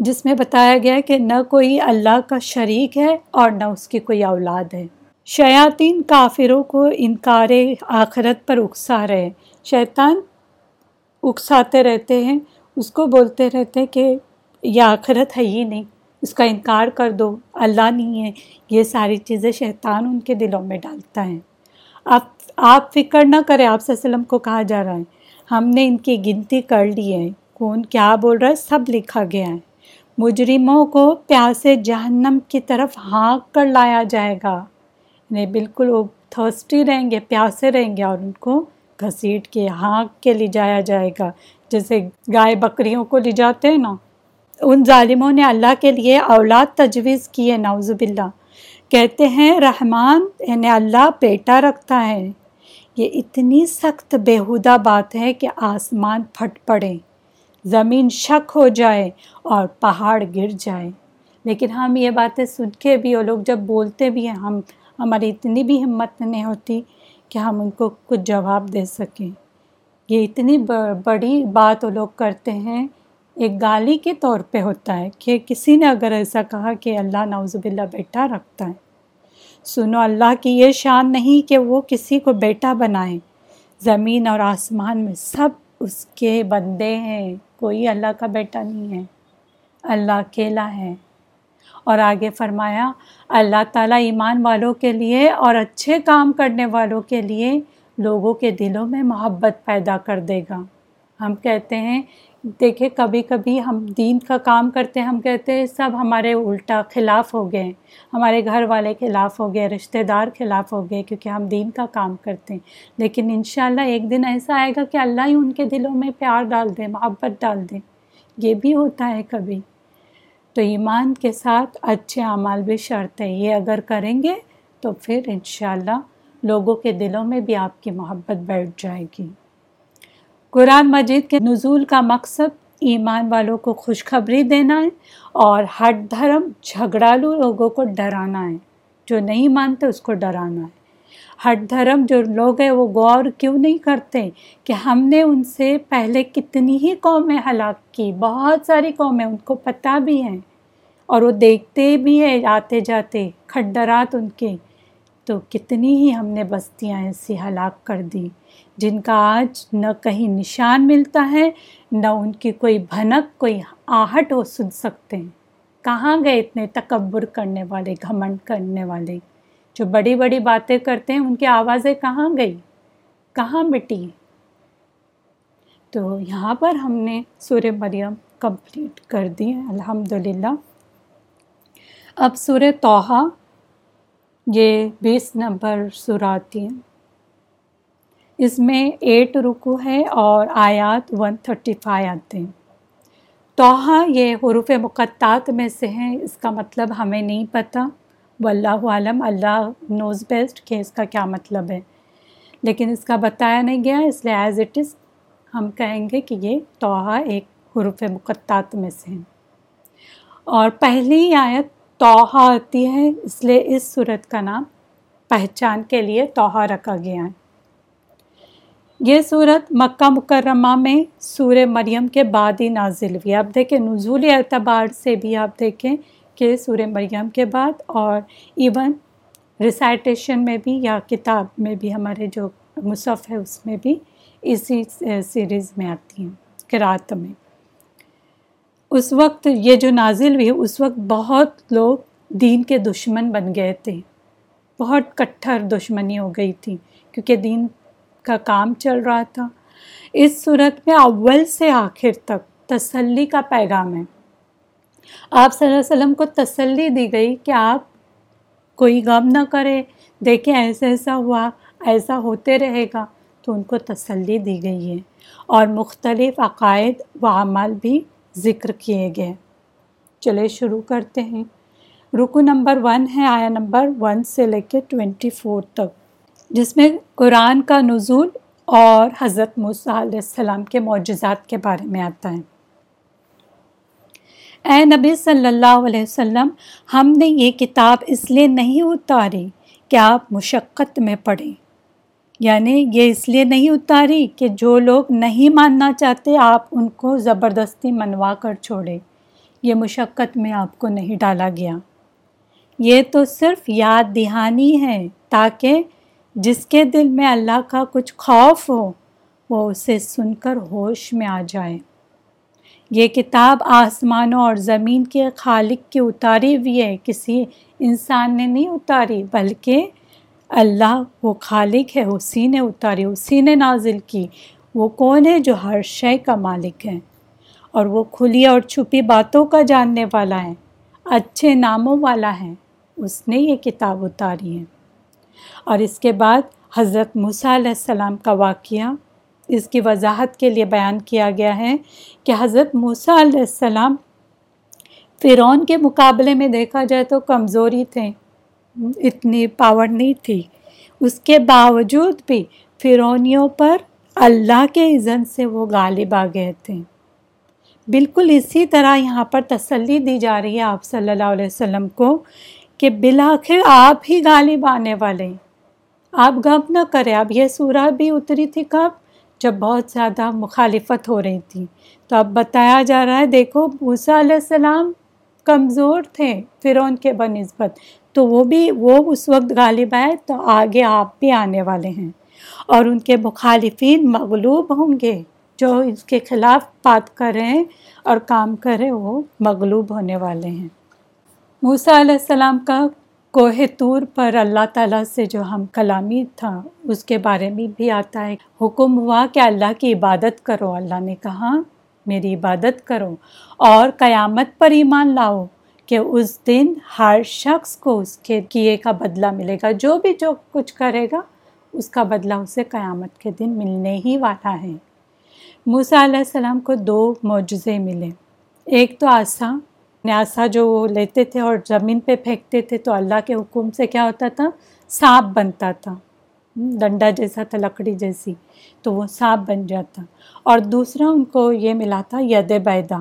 جس میں بتایا گیا کہ نہ کوئی اللہ کا شریک ہے اور نہ اس کی کوئی اولاد ہے۔ شیاطین کافروں کو انکار آخرت پر اکسا رہے شیطان اکساتے رہتے ہیں، اس کو بولتے رہتے ہیں کہ یہ آخرت ہے ہی نہیں، اس کا انکار کر دو، اللہ نہیں ہے۔ یہ ساری چیزیں شیطان ان کے دلوں میں ڈالتا ہے۔ آپ آپ فکر نہ کریں، آپ وسلم کو کہا جا رہا ہے۔ ہم نے ان کی گنتی کر لی ہے، کون کیا بول رہا ہے؟ سب لکھا گیا ہے۔ مجرموں کو پیاسے جہنم کی طرف ہانک کر لایا جائے گا۔ انہیں بالکل وہ تھرسٹی رہیں گے، پیاسے رہیں گے اور ان کو گھسیٹ کے، ہانک کے لے جایا جائے گا۔ جیسے گائے بکریوں کو لے جاتے ہیں نا۔ ان ظالموں نے اللہ کے لیے اولاد تجویز کی ہے، نعوذ باللہ۔ کہتے ہیں، رحمان، انہیں اللہ بیٹا رکھتا ہے۔ یہ اتنی سخت بیہودہ بات ہے کہ آسمان پھٹ پڑے۔ زمین شک ہو جائے اور پہاڑ گر جائے لیکن ہم یہ باتیں سن کے بھی وہ لوگ جب بولتے بھی ہیں، ہم، ہماری اتنی بھی ہمت نہیں ہوتی کہ ہم ان کو کچھ جواب دے سکیں۔ یہ اتنی بڑی بات وہ لوگ کرتے ہیں، ایک گالی کے طور پہ ہوتا ہے کہ کسی نے اگر ایسا کہا کہ اللہ نعوذ باللہ بیٹا رکھتا ہے۔ سنو، اللہ کی یہ شان نہیں کہ وہ کسی کو بیٹا بنائے۔ زمین اور آسمان میں سب اس کے بندے ہیں۔ کوئی اللہ کا بیٹا نہیں ہے۔ اللہ اکیلا ہے۔ اور آگے فرمایا، اللہ تعالیٰ ایمان والوں کے لیے اور اچھے کام کرنے والوں کے لیے لوگوں کے دلوں میں محبت پیدا کر دے گا۔ ہم کہتے ہیں دیکھیں، کبھی کبھی ہم دین کا کام کرتے ہیں، ہم کہتے ہیں سب ہمارے الٹا خلاف ہو گئے ہمارے گھر والے خلاف ہو گئے، رشتہ دار خلاف ہو گئے کیونکہ ہم دین کا کام کرتے ہیں۔ لیکن انشاءاللہ ایک دن ایسا آئے گا کہ اللہ ہی ان کے دلوں میں پیار ڈال دے، محبت ڈال دے۔ یہ بھی ہوتا ہے کبھی۔ تو ایمان کے ساتھ اچھے اعمال بھی شرط ہے۔ یہ اگر کریں گے تو پھر انشاءاللہ لوگوں کے دلوں میں بھی آپ کی محبت بیٹھ جائے گی۔ قرآن مجید کے نزول کا مقصد ایمان والوں کو خوشخبری دینا ہے اور ہر دھرم جھگڑالو لوگوں کو ڈرانا ہے۔ جو نہیں مانتے اس کو ڈرانا ہے۔ ہر دھرم جو لوگ ہیں وہ غور کیوں نہیں کرتے کہ ہم نے ان سے پہلے کتنی ہی قومیں ہلاک کی، بہت ساری قومیں ان کو پتہ بھی ہیں اور وہ دیکھتے بھی ہیں آتے جاتے کھڈرات ان کے۔ تو کتنی ہی ہم نے بستیاں ایسی ہلاک کر دی جن کا آج نہ کہیں نشان ملتا ہے، نہ ان کی کوئی بھنک، کوئی آہٹ وہ سن سکتے ہیں۔ کہاں گئے اتنے تکبر کرنے والے، گھمنڈ کرنے والے؟ جو بڑی بڑی باتیں کرتے ہیں، ان کی آوازیں کہاں گئی؟ کہاں مٹی؟ تو یہاں پر ہم نے سورہ مریم کمپلیٹ کر دی الحمد للہ اب سورہ توحہ یہ بیس نمبر سراتی ہیں اس میں ایٹ رکو ہے اور آیات ون تھرٹی فائیو آتے ہیں۔ توحہ یہ حروف مقطعات میں سے ہیں، اس کا مطلب ہمیں نہیں پتہ واللہ عالم، اللہ نوز بیسٹ کہ اس کا کیا مطلب ہے۔ لیکن اس کا بتایا نہیں گیا، اس لیے ایز اٹ از ہم کہیں گے کہ یہ توحہ ایک حروف مقطعات میں سے ہیں۔ اور پہلی آیت توحہ آتی ہے، اس لیے اس صورت کا نام پہچان کے لیے توحہ رکھا گیا ہے۔ یہ صورت مکہ مکرمہ میں سور مریم کے بعد ہی نازل ہوئی آپ دیکھیں نزول اعتبار سے بھی آپ دیکھیں کہ سور مریم کے بعد اور ایون ریسائٹیشن میں بھی یا کتاب میں بھی ہمارے جو مصحف ہے اس میں بھی اسی سیریز میں آتی ہیں کراط میں۔ اس وقت یہ جو نازل ہوئی اس وقت بہت لوگ دین کے دشمن بن گئے تھے۔ بہت کٹھر دشمنی ہو گئی تھی، کیونکہ دین کا کام چل رہا تھا۔ اس صورت میں اول سے آخر تک تسلی کا پیغام ہے۔ آپ صلی اللہ علیہ وسلم کو تسلی دی گئی کہ آپ کوئی غم نہ کرے دیکھیں ایسا ایسا ہوا، ایسا ہوتے رہے گا۔ تو ان کو تسلی دی گئی ہے۔ اور مختلف عقائد و اعمال بھی ذکر کیے گئے۔ چلے شروع کرتے ہیں۔ رکو نمبر ون ہے، آیا نمبر ون سے لے کے ٹوینٹی فور تک۔ جس میں قرآن کا نزول اور حضرت موسیٰ علیہ السلام کے معجزات کے بارے میں آتا ہے۔ اے نبی صلی اللہ علیہ وسلم، ہم نے یہ کتاب اس لیے نہیں اتاری کہ آپ مشقت میں پڑھیں یعنی یہ اس لیے نہیں اتاری کہ جو لوگ نہیں ماننا چاہتے آپ ان کو زبردستی منوا کر چھوڑے۔ یہ مشقت میں آپ کو نہیں ڈالا گیا۔ یہ تو صرف یاد دہانی ہے تاکہ جس کے دل میں اللہ کا کچھ خوف ہو، وہ اسے سن کر ہوش میں آ جائے۔ یہ کتاب آسمانوں اور زمین کے خالق کی اتاری ہوئی ہے۔ کسی انسان نے نہیں اتاری، بلکہ اللہ وہ خالق ہے، اسی نے اتاری، اسی نے نازل کی۔ وہ کون ہے جو ہر شے کا مالک ہے؟ اور وہ کھلی اور چھپی باتوں کا جاننے والا ہے، اچھے ناموں والا ہے۔ اس نے یہ کتاب اتاری ہے۔ اور اس کے بعد حضرت موسیٰ علیہ السلام کا واقعہ اس کی وضاحت کے لیے بیان کیا گیا ہے کہ حضرت موسیٰ علیہ السلام فرعون کے مقابلے میں دیکھا جائے تو کمزوری تھے، اتنی پاور نہیں تھی۔ اس کے باوجود بھی فرونیوں پر اللہ کے اذن سے وہ غالب آ گئے تھے۔ بالکل اسی طرح یہاں پر تسلی دی جا رہی ہے آپ صلی اللہ علیہ وسلم کو کہ بالآخر آپ ہی غالب آنے والے آپ غم نہ کریں۔ اب یہ سورہ بھی اتری تھی کب؟ جب بہت زیادہ مخالفت ہو رہی تھی۔ تو اب بتایا جا رہا ہے، دیکھو، موسیٰ علیہ السلام کمزور تھے فرعون کے بہ نسبت تو وہ بھی، وہ اس وقت غالب آئے تو آگے آپ بھی آنے والے ہیں۔ اور ان کے مخالفین مغلوب ہوں گے۔ جو اس کے خلاف بات کریں اور کام کریں وہ مغلوب ہونے والے ہیں۔ موسیٰ علیہ السلام کا کوہ طور پر اللہ تعالیٰ سے جو ہم کلامی تھا، اس کے بارے میں بھی آتا ہے۔ حکم ہوا کہ اللہ کی عبادت کرو۔ اللہ نے کہا، میری عبادت کرو اور قیامت پر ایمان لاؤ کہ اس دن ہر شخص کو اس کے کیے کا بدلہ ملے گا۔ جو بھی جو کچھ کرے گا، اس کا بدلہ اسے قیامت کے دن ملنے ہی والا ہے۔ موسیٰ علیہ السلام کو دو معجزے ملے۔ ایک تو آسان نیاسا جو وہ لیتے تھے اور زمین پہ پھینکتے تھے تو اللہ کے حکم سے کیا ہوتا تھا؟ سانپ بنتا تھا۔ ڈنڈا جیسا تھا، لکڑی جیسی۔ تو وہ سانپ بن جاتا۔ اور دوسرا ان کو یہ ملا تھا، ید بیدا۔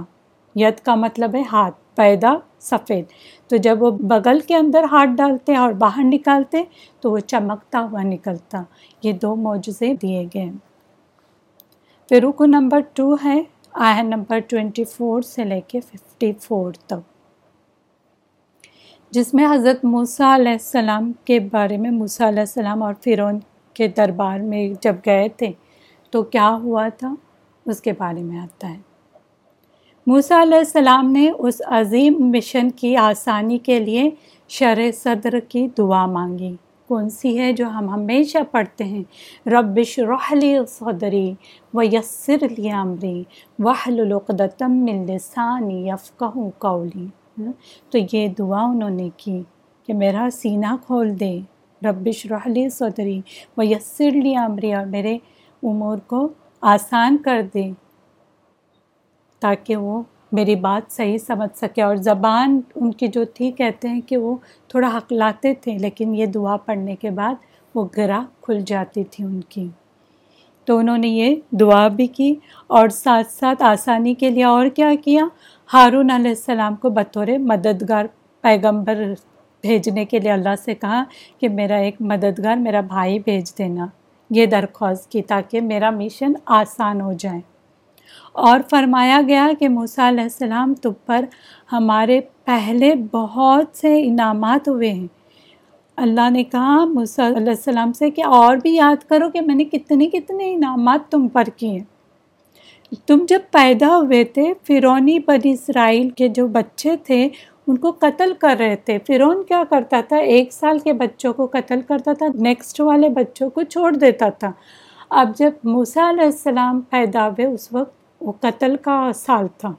ید کا مطلب ہے ہاتھ پیدا سفید۔ تو جب وہ بغل کے اندر ہاتھ ڈالتے اور باہر نکالتے تو وہ چمکتا ہوا نکلتا۔ یہ دو معجزے دیے گئے۔ پھر رکو نمبر ٹو ہے آیا نمبر ٹوینٹی فور سے لے کے ففٹی فور تک۔ جس میں حضرت موسیٰ علیہ السلام کے بارے میں، موسیٰ علیہ السلام اور فرعون کے دربار میں جب گئے تھے، تو کیا ہوا تھا؟ اس کے بارے میں آتا ہے۔ موسیٰ علیہ السلام نے اس عظیم مشن کی آسانی کے لیے شر صدر کی دعا مانگی۔ کون سی ہے جو ہم ہمیشہ پڑھتے ہیں؟ ربش رحلی صدری و یسر لی عمری وحل العقدم من لسانی یفقہ قولی۔ تو یہ دعا انہوں نے کی کہ میرا سینہ کھول دے۔ ربش رحلی صدری و یسر لی عمری اور میرے امور کو آسان کر دے تاکہ وہ میری بات صحیح سمجھ سکے اور زبان ان کی جو تھی کہتے ہیں کہ وہ تھوڑا حقلاتے تھے، لیکن یہ دعا پڑھنے کے بعد وہ گرا کھل جاتی تھی ان کی۔ تو انہوں نے یہ دعا بھی کی اور ساتھ ساتھ آسانی کے لیے اور کیا کیا؟ ہارون علیہ السلام کو بطور مددگار پیغمبر بھیجنے کے لیے اللہ سے کہا کہ میرا ایک مددگار میرا بھائی بھیج دینا، یہ درخواست کی تاکہ میرا مشن آسان ہو جائے۔ اور فرمایا گیا کہ موسیٰ علیہ السلام تم پر ہمارے پہلے بہت سے انعامات ہوئے ہیں۔ اللہ نے کہا موسیٰ علیہ السلام سے کہ اور بھی یاد کرو کہ میں نے کتنے کتنے انعامات تم پر کیے تم جب پیدا ہوئے تھے فرونی بنی اسرائیل کے جو بچے تھے، ان کو قتل کر رہے تھے۔ فرون کیا کرتا تھا؟ ایک سال کے بچوں کو قتل کرتا تھا نیکسٹ والے بچوں کو چھوڑ دیتا تھا۔ اب جب موسیٰ علیہ السلام پیدا ہوئے، اس وقت وہ قتل کا سال تھا۔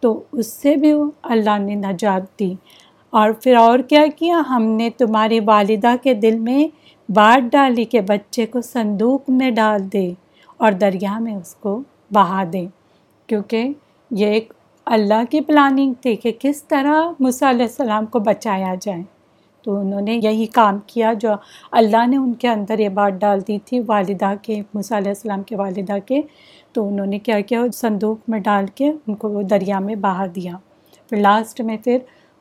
تو اس سے بھی اللہ نے نجات دی۔ اور پھر اور کیا کیا؟ ہم نے تمہاری والدہ کے دل میں بات ڈالی کہ بچے کو صندوق میں ڈال دے اور دریا میں اس کو بہا دے۔ کیونکہ یہ ایک اللہ کی پلاننگ تھی کہ کس طرح موسیٰ علیہ السلام کو بچایا جائے۔ تو انہوں نے یہی کام کیا جو اللہ نے ان کے اندر یہ بات ڈال دی تھی، والدہ کے، موسیٰ علیہ السلام کے والدہ کے۔ تو انہوں نے کیا کیا، صندوق میں ڈال کے ان کو وہ دریا میں بہا دیا۔ پھر لاسٹ میں پھر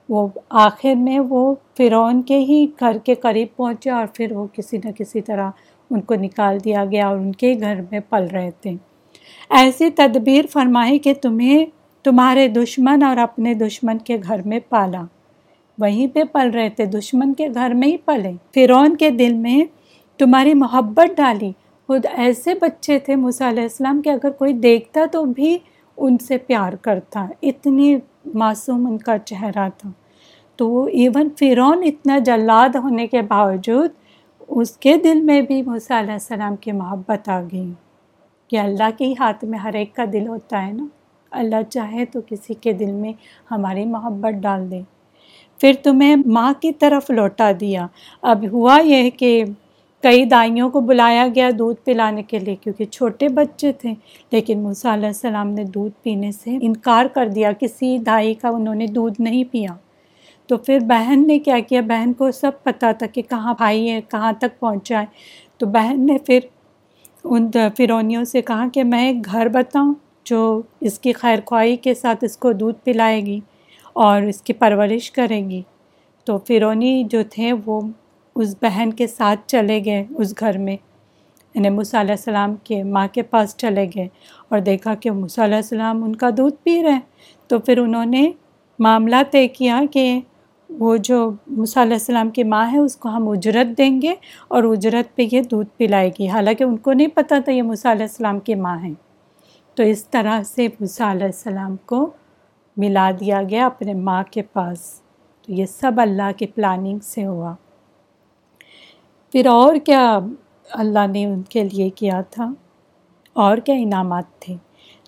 وہ آخر میں وہ فرعون کے ہی گھر کے قریب پہنچے اور پھر وہ کسی نہ کسی طرح ان کو نکال دیا گیا اور ان کے گھر میں پل رہے تھے۔ ایسی تدبیر فرمائی کہ تمہیں تمہارے دشمن اور اپنے دشمن کے گھر میں پالا۔ وہیں پہ پل رہے تھے، دشمن کے گھر میں ہی پلے۔ فرعون کے دل میں تمہاری محبت ڈالی۔ خود ایسے بچے تھے موسیٰ علیہ السلام کہ اگر کوئی دیکھتا تو بھی ان سے پیار کرتا۔ اتنی معصوم ان کا چہرہ تھا۔ تو وہ ایون فرعون اتنا جلاد ہونے کے باوجود اس کے دل میں بھی موسیٰ علیہ السلام کی محبت آ گئی۔ کہ اللہ کے ہی ہاتھ میں ہر ایک کا دل ہوتا ہے نا۔ اللہ چاہے تو کسی کے دل میں ہماری محبت ڈال دے۔ پھر تمہیں ماں کی طرف لوٹا دیا۔ اب ہوا یہ کہ کئی دائیوں کو بلایا گیا دودھ پلانے کے لیے کیونکہ چھوٹے بچے تھے، لیکن موسیٰ علیہ السلام نے دودھ پینے سے انکار کر دیا، کسی دائی کا انہوں نے دودھ نہیں پیا۔ تو پھر بہن نے کیا کیا؟ بہن کو سب پتہ تھا کہ کہاں بھائی ہے، کہاں تک پہنچا ہے۔ تو بہن نے پھر ان فرونیوں سے کہا کہ میں ایک گھر بتاؤں جو اس کی خیر خواہی کے ساتھ اس کو دودھ پلائے گی اور اس کی پرورش کرے گی۔ تو فرونی جو تھے وہ اس بہن کے ساتھ چلے گئے اس گھر میں۔ یعنی موسیٰ علیہ السلام کے ماں کے پاس چلے گئے اور دیکھا کہ موسیٰ علیہ السلام ان کا دودھ پی رہے ہیں۔ تو پھر انہوں نے معاملہ طے کیا کہ وہ جو موسیٰ علیہ السلام کی ماں ہے، اس کو ہم اجرت دیں گے اور اجرت پہ یہ دودھ پلائے گی۔ حالانکہ ان کو نہیں پتہ تھا یہ موسیٰ علیہ السلام کی ماں ہیں۔ تو اس طرح سے موسیٰ علیہ السلام کو ملا دیا گیا اپنے ماں کے پاس۔ تو یہ سب اللہ کی پلاننگ سے ہوا۔ پھر اور کیا اللہ نے ان کے لیے کیا تھا؟ اور کیا انعامات تھے؟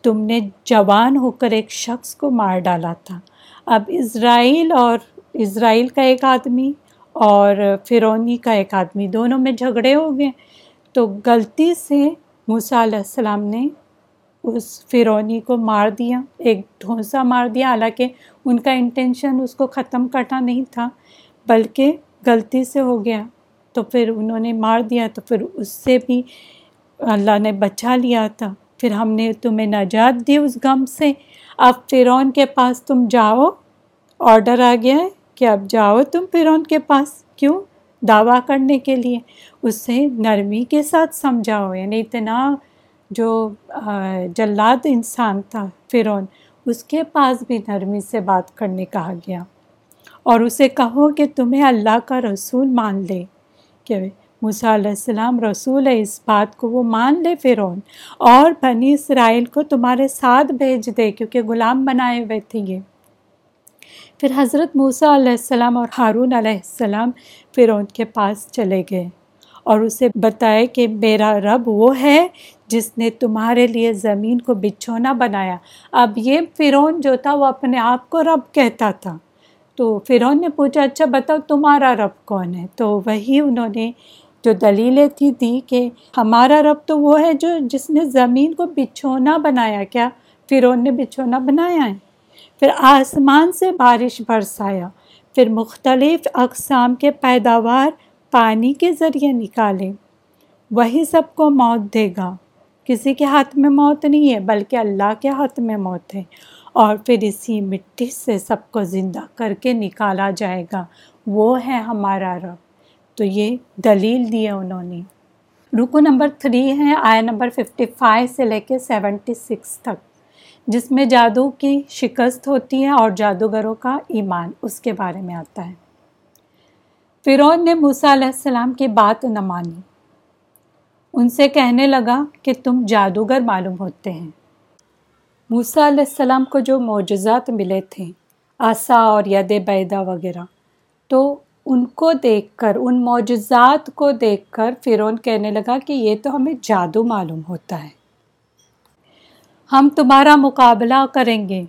تم نے جوان ہو کر ایک شخص کو مار ڈالا تھا۔ اب اسرائیل اور اسرائیل کا ایک آدمی اور فرونی کا ایک آدمی دونوں میں جھگڑے ہو گئے۔ تو غلطی سے موسیٰ علیہ السلام نے اس فرونی کو مار دیا، ایک ڈھونسا مار دیا۔ حالانکہ ان کا انٹینشن اس کو ختم کرنا نہیں تھا، بلکہ غلطی سے ہو گیا۔ تو پھر انہوں نے مار دیا تو پھر اس سے بھی اللہ نے بچا لیا تھا۔ پھر ہم نے تمہیں نجات دی اس غم سے۔ اب فرعون کے پاس تم جاؤ۔ آڈر آ گیا ہے کہ اب جاؤ تم فرعون کے پاس۔ کیوں؟ دعویٰ کرنے کے لیے۔ اس سے نرمی کے ساتھ سمجھاؤ۔ یعنی اتنا جو جلاد انسان تھا فرعون، اس کے پاس بھی نرمی سے بات کرنے کہا گیا۔ اور اسے کہو کہ تمہیں اللہ کا رسول مان لے۔ کہ موسیٰ علیہ السلام رسول ہے اس بات کو وہ مان لے فرعون۔ اور بنی اسرائیل کو تمہارے ساتھ بھیج دے کیونکہ غلام بنائے ہوئے تھے یہ۔ پھر حضرت موسیٰ علیہ السلام اور ہارون علیہ السلام فرعون کے پاس چلے گئے اور اسے بتائے کہ میرا رب وہ ہے جس نے تمہارے لیے زمین کو بچھونا بنایا۔ اب یہ فرعون جو تھا وہ اپنے آپ کو رب کہتا تھا۔ تو فرعون نے پوچھا اچھا بتاؤ تمہارا رب کون ہے؟ تو وہی انہوں نے جو دلیلیں تھی دی کہ ہمارا رب تو وہ ہے جو جس نے زمین کو بچھونا بنایا۔ کیا فرعون نے بچھونا بنایا ہے؟ پھر آسمان سے بارش برسایا۔ پھر مختلف اقسام کے پیداوار پانی کے ذریعے نکالے۔ وہی سب کو موت دے گا۔ کسی کے ہاتھ میں موت نہیں ہے، بلکہ اللہ کے ہاتھ میں موت ہے۔ اور پھر اسی مٹی سے سب کو زندہ کر کے نکالا جائے گا۔ وہ ہے ہمارا رب۔ تو یہ دلیل دی ہے انہوں نے۔ رکو نمبر تھری ہے آیا نمبر ففٹی فائیو سے لے کے سیونٹی سکس تک۔ جس میں جادو کی شکست ہوتی ہے اور جادوگروں کا ایمان اس کے بارے میں آتا ہے۔ فرعون نے موسیٰ علیہ السلام کی بات نہ مانی۔ ان سے کہنے لگا کہ تم جادوگر معلوم ہوتے ہیں۔ موسیٰ علیہ السلام کو جو معجزات ملے تھے، آسا اور ید بیدہ وغیرہ، تو ان کو دیکھ کر، ان معجزات کو دیکھ کر فرعون کہنے لگا کہ یہ تو ہمیں جادو معلوم ہوتا ہے۔ ہم تمہارا مقابلہ کریں گے۔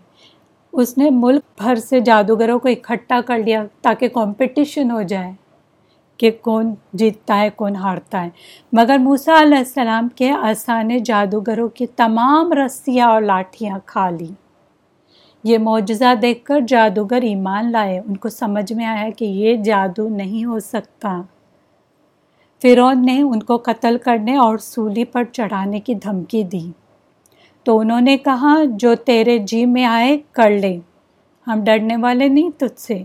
اس نے ملک بھر سے جادوگروں کو اکٹھا کر لیا تاکہ کمپٹیشن ہو جائے۔ کہ کون جیتتا ہے، کون ہارتا ہے۔ مگر موسیٰ علیہ السلام کے آسان جادوگروں کی تمام رسیاں اور لاٹھیاں کھا لی۔ یہ معجزہ دیکھ کر جادوگر ایمان لائے۔ ان کو سمجھ میں آیا کہ یہ جادو نہیں ہو سکتا۔ فرعون نے ان کو قتل کرنے اور سولی پر چڑھانے کی دھمکی دی۔ تو انہوں نے کہا، جو تیرے جی میں آئے، کر لے۔ ہم ڈرنے والے نہیں تجھ سے۔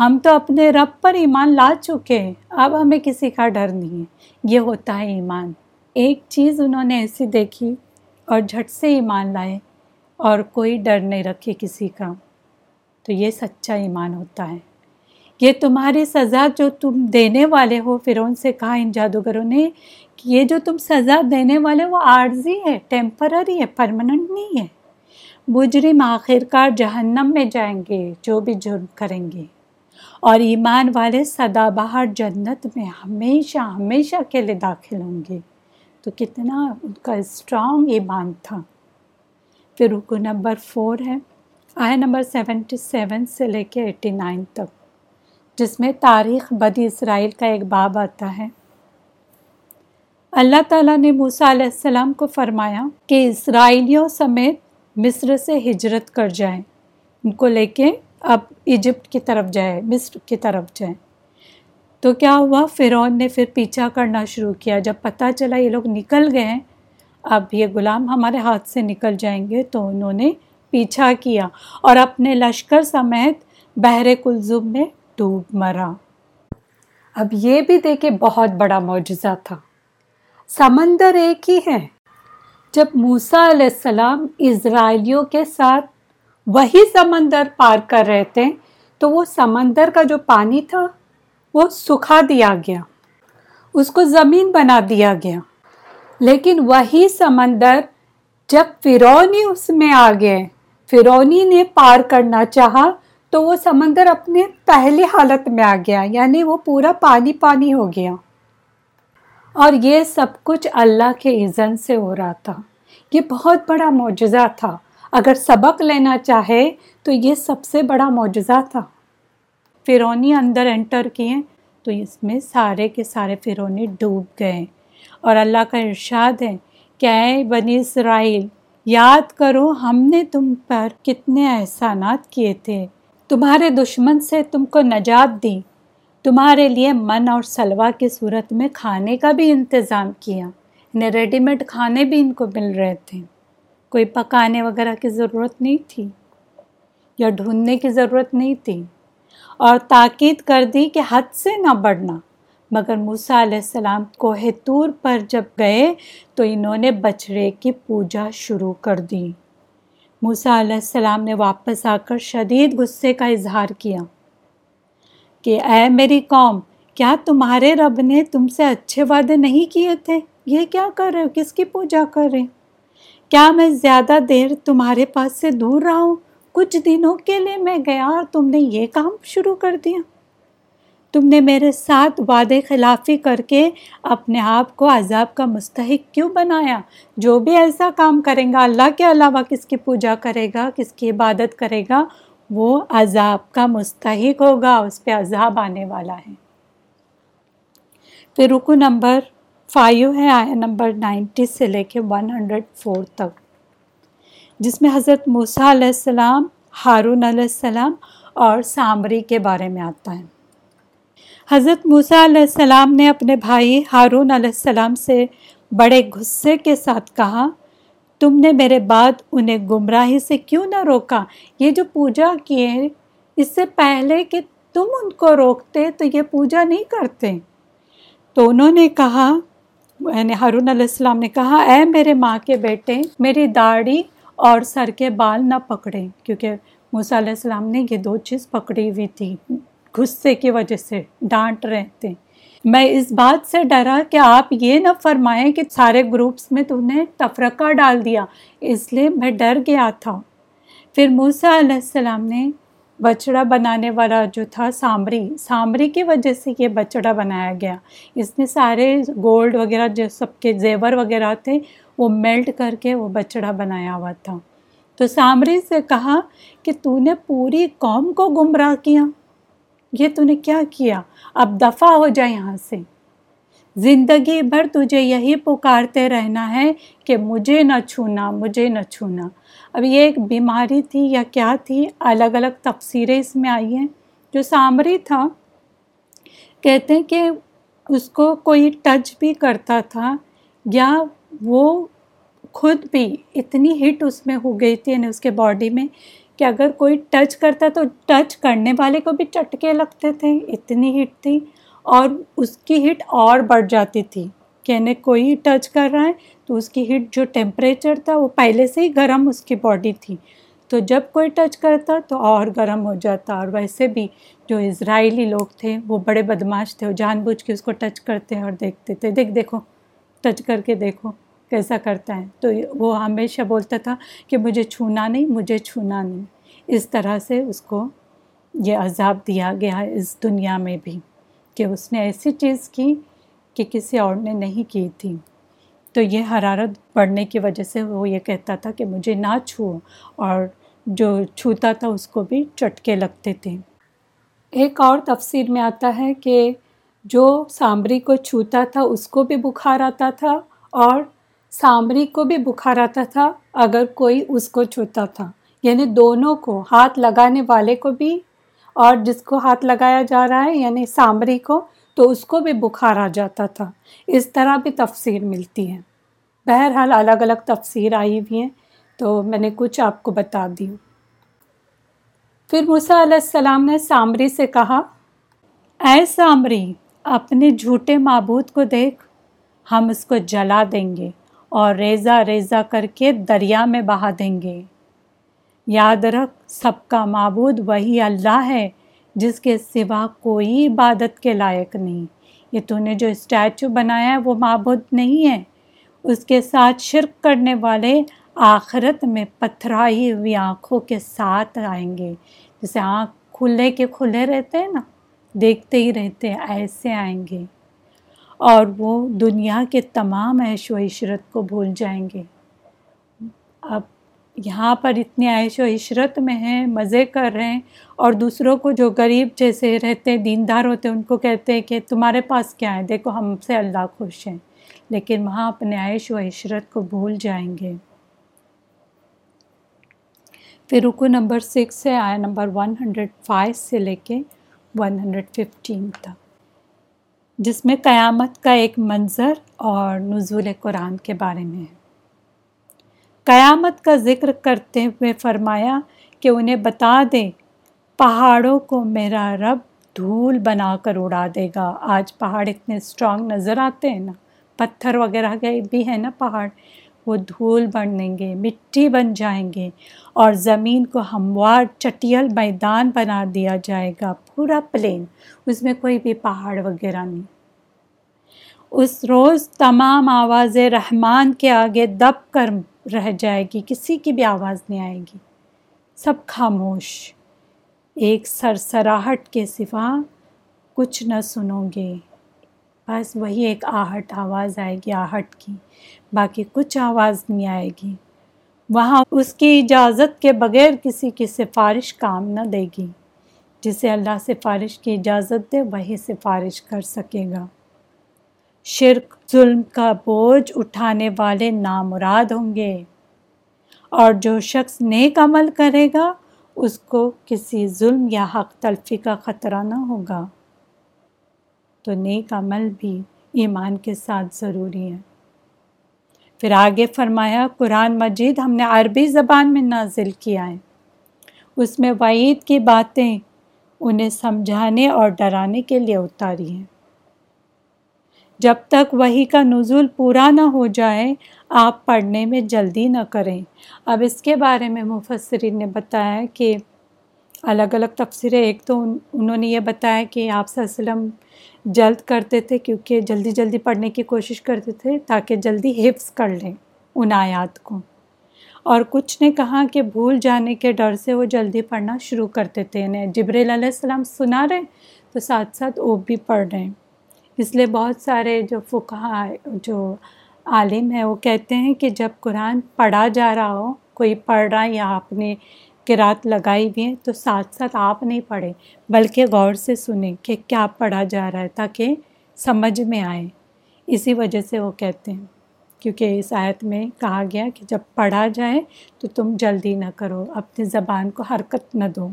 ہم تو اپنے رب پر ایمان لا چکے۔ اب ہمیں کسی کا ڈر نہیں ہے۔ یہ ہوتا ہے ایمان۔ ایک چیز انہوں نے ایسی دیکھی اور جھٹ سے ایمان لائے اور کوئی ڈر نہیں رکھے کسی کا۔ تو یہ سچا ایمان ہوتا ہے۔ یہ تمہاری سزا جو تم دینے والے ہو، فرعون سے کہا ان جادوگروں نے کہ یہ جو تم سزا دینے والے وہ عارضی ہے ٹیمپرری ہے پرماننٹ نہیں ہے۔ مجرم آخر کار جہنم میں جائیں گے، جو بھی جرم کریں گے۔ اور ایمان والے سدا بہار جنت میں ہمیشہ ہمیشہ کے لیے داخل ہوں گے۔ تو کتنا ان کا اسٹرانگ ایمان تھا۔ پھر رکو نمبر فور ہے۔ آیا نمبر سیونٹی سیون سے لے کے ایٹی نائن تک۔ جس میں تاریخ بدی اسرائیل کا ایک باب آتا ہے۔ اللہ تعالیٰ نے موسیٰ علیہ السلام کو فرمایا کہ اسرائیلیوں سمیت مصر سے ہجرت کر جائیں۔ ان کو لے کے اب ایجپٹ کی طرف جائے مصر کی طرف جائیں۔ تو کیا ہوا؟ فرعون نے پھر پیچھا کرنا شروع کیا۔ جب پتہ چلا یہ لوگ نکل گئے ہیں، اب یہ غلام ہمارے ہاتھ سے نکل جائیں گے۔ تو انہوں نے پیچھا کیا اور اپنے لشکر سمیت بحر کلزم میں ڈوب مرا۔ اب یہ بھی دیکھے بہت بڑا معجزہ تھا۔ سمندر ایک ہی ہے۔ جب موسیٰ علیہ السلام اسرائیلیوں کے ساتھ وہی سمندر پار کر رہے تھے، تو وہ سمندر کا جو پانی تھا، وہ سکھا دیا گیا۔ اس کو زمین بنا دیا گیا۔ لیکن وہی سمندر جب فرونی اس میں آ گئے فرونی نے پار کرنا چاہا، تو وہ سمندر اپنے پہلی حالت میں آ گیا یعنی وہ پورا پانی پانی ہو گیا۔ اور یہ سب کچھ اللہ کے اذن سے ہو رہا تھا۔ یہ بہت بڑا معجزہ تھا۔ اگر سبق لینا چاہے تو یہ سب سے بڑا معجزہ تھا۔ فرونی اندر انٹر کیے تو اس میں سارے کے سارے فرونی ڈوب گئے اور اللہ کا ارشاد ہے کہ اے بنی اسرائیل، یاد کرو ہم نے تم پر کتنے احسانات کیے تھے۔ تمہارے دشمن سے تم کو نجات دی۔ تمہارے لیے من اور سلوا کی صورت میں کھانے کا بھی انتظام کیا۔ انہیں ریڈی میڈ کھانے بھی ان کو مل رہے تھے۔ کوئی پکانے وغیرہ کی ضرورت نہیں تھی یا ڈھونڈنے کی ضرورت نہیں تھی اور تاکید کر دی کہ حد سے نہ بڑھنا۔ مگر موسیٰ علیہ السلام کوہ طور پر جب گئے تو انہوں نے بچڑے کی پوجا شروع کر دی۔ موسیٰ علیہ السلام نے واپس آ کر شدید غصے کا اظہار کیا کہ اے میری قوم، کیا تمہارے رب نے تم سے اچھے وعدے نہیں کیے تھے؟ یہ کیا کر رہے ہو؟ کس کی پوجا کر رہے کیا میں زیادہ دیر تمہارے پاس سے دور رہا ہوں؟ کچھ دنوں کے لیے میں گیا اور تم نے یہ کام شروع کر دیا۔ تم نے میرے ساتھ وعدے خلافی کر کے اپنے آپ کو عذاب کا مستحق کیوں بنایا؟ جو بھی ایسا کام کرے گا، اللہ کے علاوہ کس کی پوجا کرے گا، کس کی عبادت کرے گا، وہ عذاب کا مستحق ہوگا، اس پہ عذاب آنے والا ہے۔ پھر رکو نمبر فائیو ہے آیا نمبر نائنٹی سے لے کے ون ہنڈریڈ فور تک۔ جس میں حضرت موسیٰ علیہ السلام، ہارون علیہ السلام اور سامری کے بارے میں آتا ہے۔ حضرت موسیٰ علیہ السلام نے اپنے بھائی ہارون علیہ السلام سے بڑے غصے کے ساتھ کہا، تم نے میرے بعد انہیں گمراہی سے کیوں نہ روکا؟ یہ جو پوجا کیے، اس سے پہلے کہ تم ان کو روکتے تو یہ پوجا نہیں کرتے۔ تو انہوں نے کہا یعنی ہارون علیہ السلام نے کہا، اے میرے ماں کے بیٹے، میری داڑھی اور سر کے بال نہ پکڑے، کیونکہ موسیٰ علیہ السلام نے یہ دو چیز پکڑی ہوئی تھی۔ غصے کی وجہ سے، ڈانٹ رہے تھے میں اس بات سے ڈرا کہ آپ یہ نہ فرمائیں کہ سارے گروپس میں تم نے تفرقہ ڈال دیا، اس لیے میں ڈر گیا تھا۔ پھر موسیٰ علیہ السلام نے بچڑا بنانے والا جو تھا سامری سامری کی وجہ سے یہ بچڑا بنایا گیا۔ اس نے سارے گولڈ وغیرہ جو سب کے زیور وغیرہ تھے، وہ میلٹ کر کے وہ بچڑا بنایا ہوا تھا۔ تو سامری سے کہا کہ تو نے پوری قوم کو گمراہ کیا۔ یہ تو نے کیا کیا؟ اب دفع ہو جائے یہاں سے۔ زندگی بھر تجھے یہی پکارتے رہنا ہے کہ مجھے نہ چھونا، مجھے نہ چھونا۔ اب یہ ایک بیماری تھی یا کیا تھی؟ الگ الگ تفسیریں اس میں آئی ہیں۔ جو سامری تھا، کہتے ہیں کہ اس کو کوئی ٹچ بھی کرتا تھا یا وہ خود بھی اتنی ہٹ اس میں ہو گئی تھی یعنی اس کے باڈی میں، کہ اگر کوئی ٹچ کرتا تو ٹچ کرنے والے کو بھی چٹکے لگتے تھے، اتنی ہٹ تھی اور اس کی ہٹ اور بڑھ جاتی تھی۔ یعنی کوئی ٹچ کر رہا ہے، تو اس کی ہٹ جو ٹیمپریچر تھا، وہ پہلے سے ہی گرم اس کی باڈی تھی۔ تو جب کوئی ٹچ کرتا تو اور گرم ہو جاتا۔ اور ویسے بھی جو اسرائیلی لوگ تھے، وہ بڑے بدماش تھے، وہ جان بوجھ کے اس کو ٹچ کرتے اور دیکھتے تھے۔ دیکھ، دیکھو ٹچ کر کے دیکھو کیسا کرتا ہے۔ تو وہ ہمیشہ بولتا تھا کہ مجھے چھونا نہیں، مجھے چھونا نہیں۔ اس طرح سے اس کو یہ عذاب دیا گیا ہے اس دنیا میں بھی کہ اس نے ایسی چیز کی کہ کسی اور نے نہیں کی تھی۔ تو یہ حرارت بڑھنے کی وجہ سے وہ یہ کہتا تھا کہ مجھے نہ چھو اور جو چھوتا تھا اس کو بھی چٹکے لگتے تھے۔ ایک اور تفسیر میں آتا ہے کہ جو سامری کو چھوتا تھا اس کو بھی بخار آتا تھا اور سامری کو بھی بخار آتا تھا اگر کوئی اس کو چھوتا تھا۔ یعنی دونوں کو، ہاتھ لگانے والے کو بھی اور جس کو ہاتھ لگایا جا رہا ہے یعنی سامری کو تو اس کو بھی بخار آ جاتا تھا۔ اس طرح بھی تفسیر ملتی ہے۔ بہرحال الگ الگ تفسیر آئی ہوئی ہیں، تو میں نے کچھ آپ کو بتا دی پھر موسیٰ علیہ السلام نے سامری سے کہا، اے سامری، اپنے جھوٹے معبود کو دیکھ۔ ہم اس کو جلا دیں گے اور ریزہ ریزہ کر کے دریا میں بہا دیں گے۔ یاد رکھ، سب کا معبود وہی اللہ ہے۔ جس کے سوا کوئی عبادت کے لائق نہیں۔ یہ تو نے جو اسٹیچو بنایا ہے وہ معبود نہیں ہے۔ اس کے ساتھ شرک کرنے والے آخرت میں پتھرائی ہوئی آنکھوں کے ساتھ آئیں گے۔ جیسے آنکھ کھلے کے کھلے رہتے ہیں نا، دیکھتے ہی رہتے ہیں، ایسے آئیں گے۔ اور وہ دنیا کے تمام عیش و عشرت کو بھول جائیں گے۔ اب یہاں پر اتنی عیش و عشرت میں ہیں، مزے کر رہے ہیں اور دوسروں کو جو غریب جیسے رہتے ہیں، دیندار ہوتے ہیں، ان کو کہتے ہیں کہ تمہارے پاس کیا ہے؟ دیکھو ہم سے اللہ خوش ہیں۔ لیکن وہاں اپنے عیش و عشرت کو بھول جائیں گے۔ پھر رکو نمبر سکس سے آیا نمبر ون ہنڈریڈ فائیو سے لے کے ون ہنڈریڈ ففٹین تک۔ جس میں قیامت کا ایک منظر اور نزول قرآن کے بارے میں ہے۔ قیامت کا ذکر کرتے ہوئے فرمایا کہ انہیں بتا دے، پہاڑوں کو میرا رب دھول بنا کر اڑا دے گا۔ آج پہاڑ اتنے اسٹرانگ نظر آتے ہیں نا، پتھر وغیرہ گئے بھی ہیں نا پہاڑ، وہ دھول بنیں گے، مٹی بن جائیں گے اور زمین کو ہموار چٹیل میدان بنا دیا جائے گا، پورا پلین اس میں کوئی بھی پہاڑ وغیرہ نہیں۔ اس روز تمام آواز رحمان کے آگے دب کر رہ جائے گی، کسی کی بھی آواز نہیں آئے گی۔ سب خاموش۔ ایک سرسراہٹ کے سوا کچھ نہ سنو گے۔ بس وہی ایک آہٹ آواز آئے گی، آہٹ کی۔ باقی کچھ آواز نہیں آئے گی۔ وہاں اس کی اجازت کے بغیر کسی کی سفارش کام نہ دے گی۔ جسے اللہ سفارش کی اجازت دے، وہی سفارش کر سکے گا۔ شرک، ظلم کا بوجھ اٹھانے والے نامراد ہوں گے۔ اور جو شخص نیک عمل کرے گا، اس کو کسی ظلم یا حق تلفی کا خطرہ نہ ہوگا۔ تو نیک عمل بھی ایمان کے ساتھ ضروری ہے۔ پھر آگے فرمایا، قرآن مجید ہم نے عربی زبان میں نازل کیا ہے۔ اس میں وعید کی باتیں انہیں سمجھانے اور ڈرانے کے لیے اتاری ہیں۔ جب تک وہی کا نزول پورا نہ ہو جائے، آپ پڑھنے میں جلدی نہ کریں۔ اب اس کے بارے میں مفسرین نے بتایا کہ الگ الگ تفسیریں، ایک تو انہوں نے یہ بتایا کہ آپ صلی اللہ علیہ وسلم جلد کرتے تھے کیونکہ جلدی جلدی پڑھنے کی کوشش کرتے تھے تاکہ جلدی حفظ کر لیں ان آیات کو۔ اور کچھ نے کہا کہ بھول جانے کے ڈر سے وہ جلدی پڑھنا شروع کرتے تھے۔ انہیں جبریل علیہ السلام سنا رہے تو ساتھ ساتھ وہ بھی پڑھ رہے ہیں۔ اس لیے بہت سارے جو فقہ جو عالم ہیں وہ کہتے ہیں کہ جب قرآن پڑھا جا رہا ہو، کوئی پڑھ رہا یا آپ نے رات لگائی ہوئی ہے، تو ساتھ ساتھ آپ نہیں پڑھیں، بلکہ غور سے سنیں کہ کیا پڑھا جا رہا ہے تاکہ سمجھ میں آئے۔ اسی وجہ سے وہ کہتے ہیں، کیونکہ اس آیت میں کہا گیا کہ جب پڑھا جائے تو تم جلدی نہ کرو، اپنی زبان کو حرکت نہ دو۔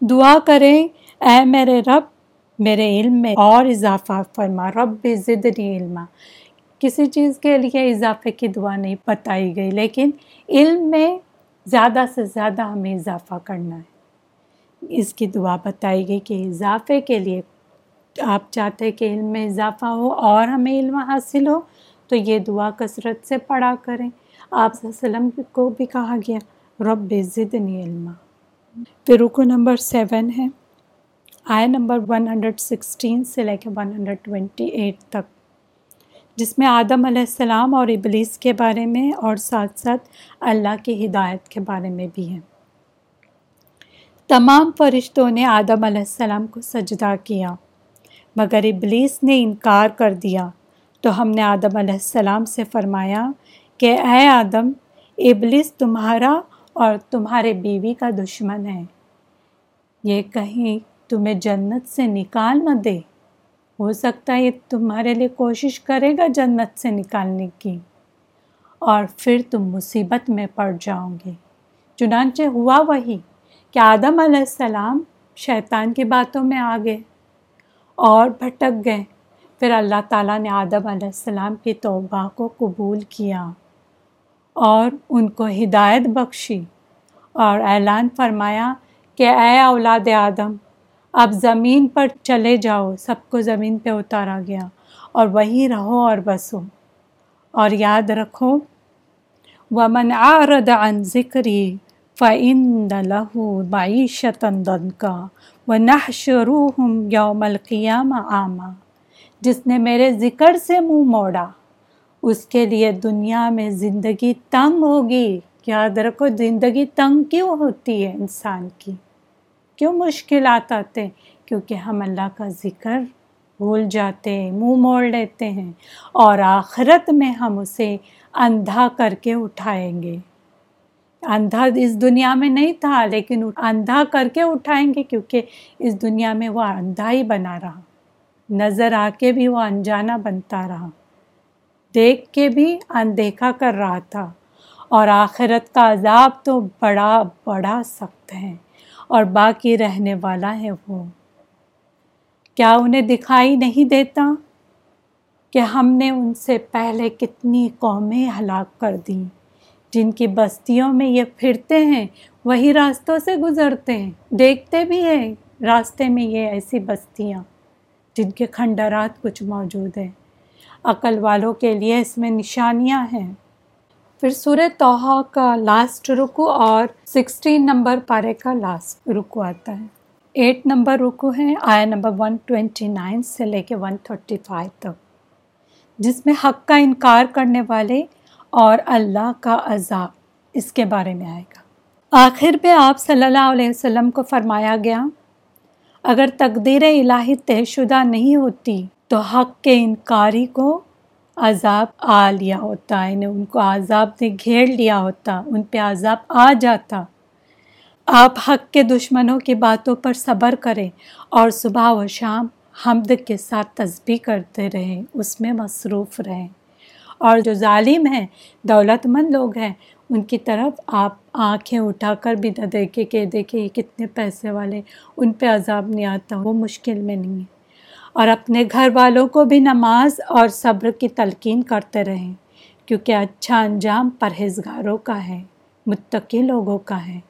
دعا کریں، اے میرے رب میرے علم میں اور اضافہ فرما، رب ضدنی علما۔ کسی چیز کے لیے اضافے کی دعا نہیں بتائی گئی، لیکن علم میں زیادہ سے زیادہ ہمیں اضافہ کرنا ہے۔ اس کی دعا بتائی گئی کہ اضافے کے لیے آپ چاہتے کہ علم میں اضافہ ہو اور ہمیں علم حاصل ہو، تو یہ دعا کثرت سے پڑھا کریں۔ آپ وسلم کو بھی کہا گیا، رب ضدنی علما۔ پھر رکو نمبر سیون ہے۔ آئے نمبر ون ہنڈریڈ سکسٹین سے لے کے ون ہنڈریڈ ٹوینٹی ایٹ تک، جس میں آدم علیہ السلام اور ابلیس کے بارے میں اور ساتھ ساتھ اللہ کی ہدایت کے بارے میں بھی ہیں۔ تمام فرشتوں نے آدم علیہ السلام کو سجدہ کیا، مگر ابلیس نے انکار کر دیا۔ تو ہم نے آدم علیہ السلام سے فرمایا کہ اے آدم، ابلیس تمہارا اور تمہارے بیوی کا دشمن ہے۔ یہ کہیں تمہیں جنت سے نکال نہ دے۔ ہو سکتا ہے یہ تمہارے لیے کوشش کرے گا جنت سے نکالنے کی۔ اور پھر تم مصیبت میں پڑ جاؤ گے۔ چنانچہ ہوا وہی کہ آدم علیہ السلام شیطان کی باتوں میں آ گئے اور بھٹک گئے۔ پھر اللہ تعالیٰ نے آدم علیہ السلام کی توبہ کو قبول کیا اور ان کو ہدایت بخشی اور اعلان فرمایا کہ اے اولاد آدم اب زمین پر چلے جاؤ، سب کو زمین پہ اتارا گیا۔ اور وہیں رہو اور بسو۔ اور یاد رکھو، ومن عارض عن ذکری فَإِنَّ لَهُ مَعِيشَةً ضَنْكَ وَنَحْشُرُوهُمْ يَوْمَ الْقِيَامَ عَامًا۔ جس نے میرے ذکر سے منہ موڑا، اس کے لیے دنیا میں زندگی تنگ ہوگی۔ یاد رکھو، زندگی تنگ کیوں ہوتی ہے انسان کی؟ کیوں مشکلات آتے کیونکہ ہم اللہ کا ذکر بھول جاتے ہیں، منہ موڑ لیتے ہیں اور آخرت میں ہم اسے اندھا کر کے اٹھائیں گے۔ اندھا اس دنیا میں نہیں تھا، لیکن اندھا کر کے اٹھائیں گے کیونکہ اس دنیا میں وہ اندھا ہی بنا رہا۔ نظر آ کے بھی وہ انجانا بنتا رہا۔ دیکھ کے بھی اندیکھا کر رہا تھا۔ اور آخرت کا عذاب تو بڑا بڑا سخت ہے۔ اور باقی رہنے والا ہے وہ۔ کیا انہیں دکھائی نہیں دیتا کہ ہم نے ان سے پہلے کتنی قومیں ہلاک کر دیں، جن کی بستیوں میں یہ پھرتے ہیں، وہی راستوں سے گزرتے ہیں، دیکھتے بھی ہیں راستے میں یہ ایسی بستیاں جن کے کھنڈرات کچھ موجود ہیں۔ عقل والوں کے لیے اس میں نشانیاں ہیں۔ پھر سورہ توحہ کا لاسٹ رکو اور سکسٹین نمبر پارے کا لاسٹ رکو آتا ہے۔ ایٹ نمبر رکو ہے آیا نمبر ون ٹوینٹی نائن سے لے کے ون تھرٹی فائیو تک۔ جس میں حق کا انکار کرنے والے اور اللہ کا عذاب اس کے بارے میں آئے گا۔ آخر میں آپ صلی اللہ علیہ وسلم کو فرمایا گیا، اگر تقدیر الہی طے شدہ نہیں ہوتی تو حق کے انکاری کو عذاب آ لیا ہوتا یعنی ان کو عذاب نے گھیر لیا ہوتا، ان پہ عذاب آ جاتا۔ آپ حق کے دشمنوں کی باتوں پر صبر کریں اور صبح و شام حمد کے ساتھ تسبیح کرتے رہیں، اس میں مصروف رہیں۔ اور جو ظالم ہیں، دولت مند لوگ ہیں، ان کی طرف آپ آنکھیں اٹھا کر بھی نہ دیکھے کہ دیکھے یہ کتنے پیسے والے، ان پہ عذاب نہیں آتا، وہ مشکل میں نہیں۔ ہے اور اپنے گھر والوں کو بھی نماز اور صبر کی تلقین کرتے رہیں، کیونکہ اچھا انجام پرہیزگاروں کا ہے، متقی لوگوں کا ہے۔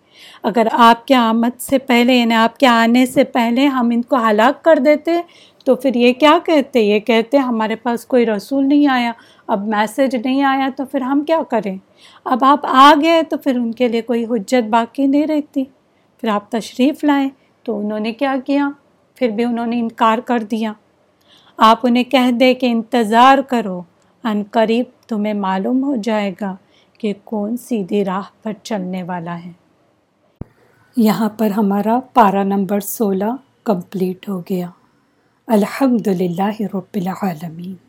اگر آپ کے آمد سے پہلے یعنی آپ کے آنے سے پہلے ہم ان کو ہلاک کر دیتے، تو پھر یہ کیا کہتے؟ یہ کہتے ہمارے پاس کوئی رسول نہیں آیا، اب میسج نہیں آیا، تو پھر ہم کیا کریں؟ اب آپ آ گئے تو پھر ان کے لیے کوئی حجت باقی نہیں رہتی۔ پھر آپ تشریف لائیں تو انہوں نے کیا کیا؟ پھر بھی انہوں نے انکار کر دیا۔ آپ انہیں کہہ دے کہ انتظار کرو، ان قریب تمہیں معلوم ہو جائے گا کہ کون سیدھی راہ پر چلنے والا ہے۔ یہاں پر ہمارا پارا نمبر سولہ کمپلیٹ ہو گیا۔ الحمد للہ رب العالمین۔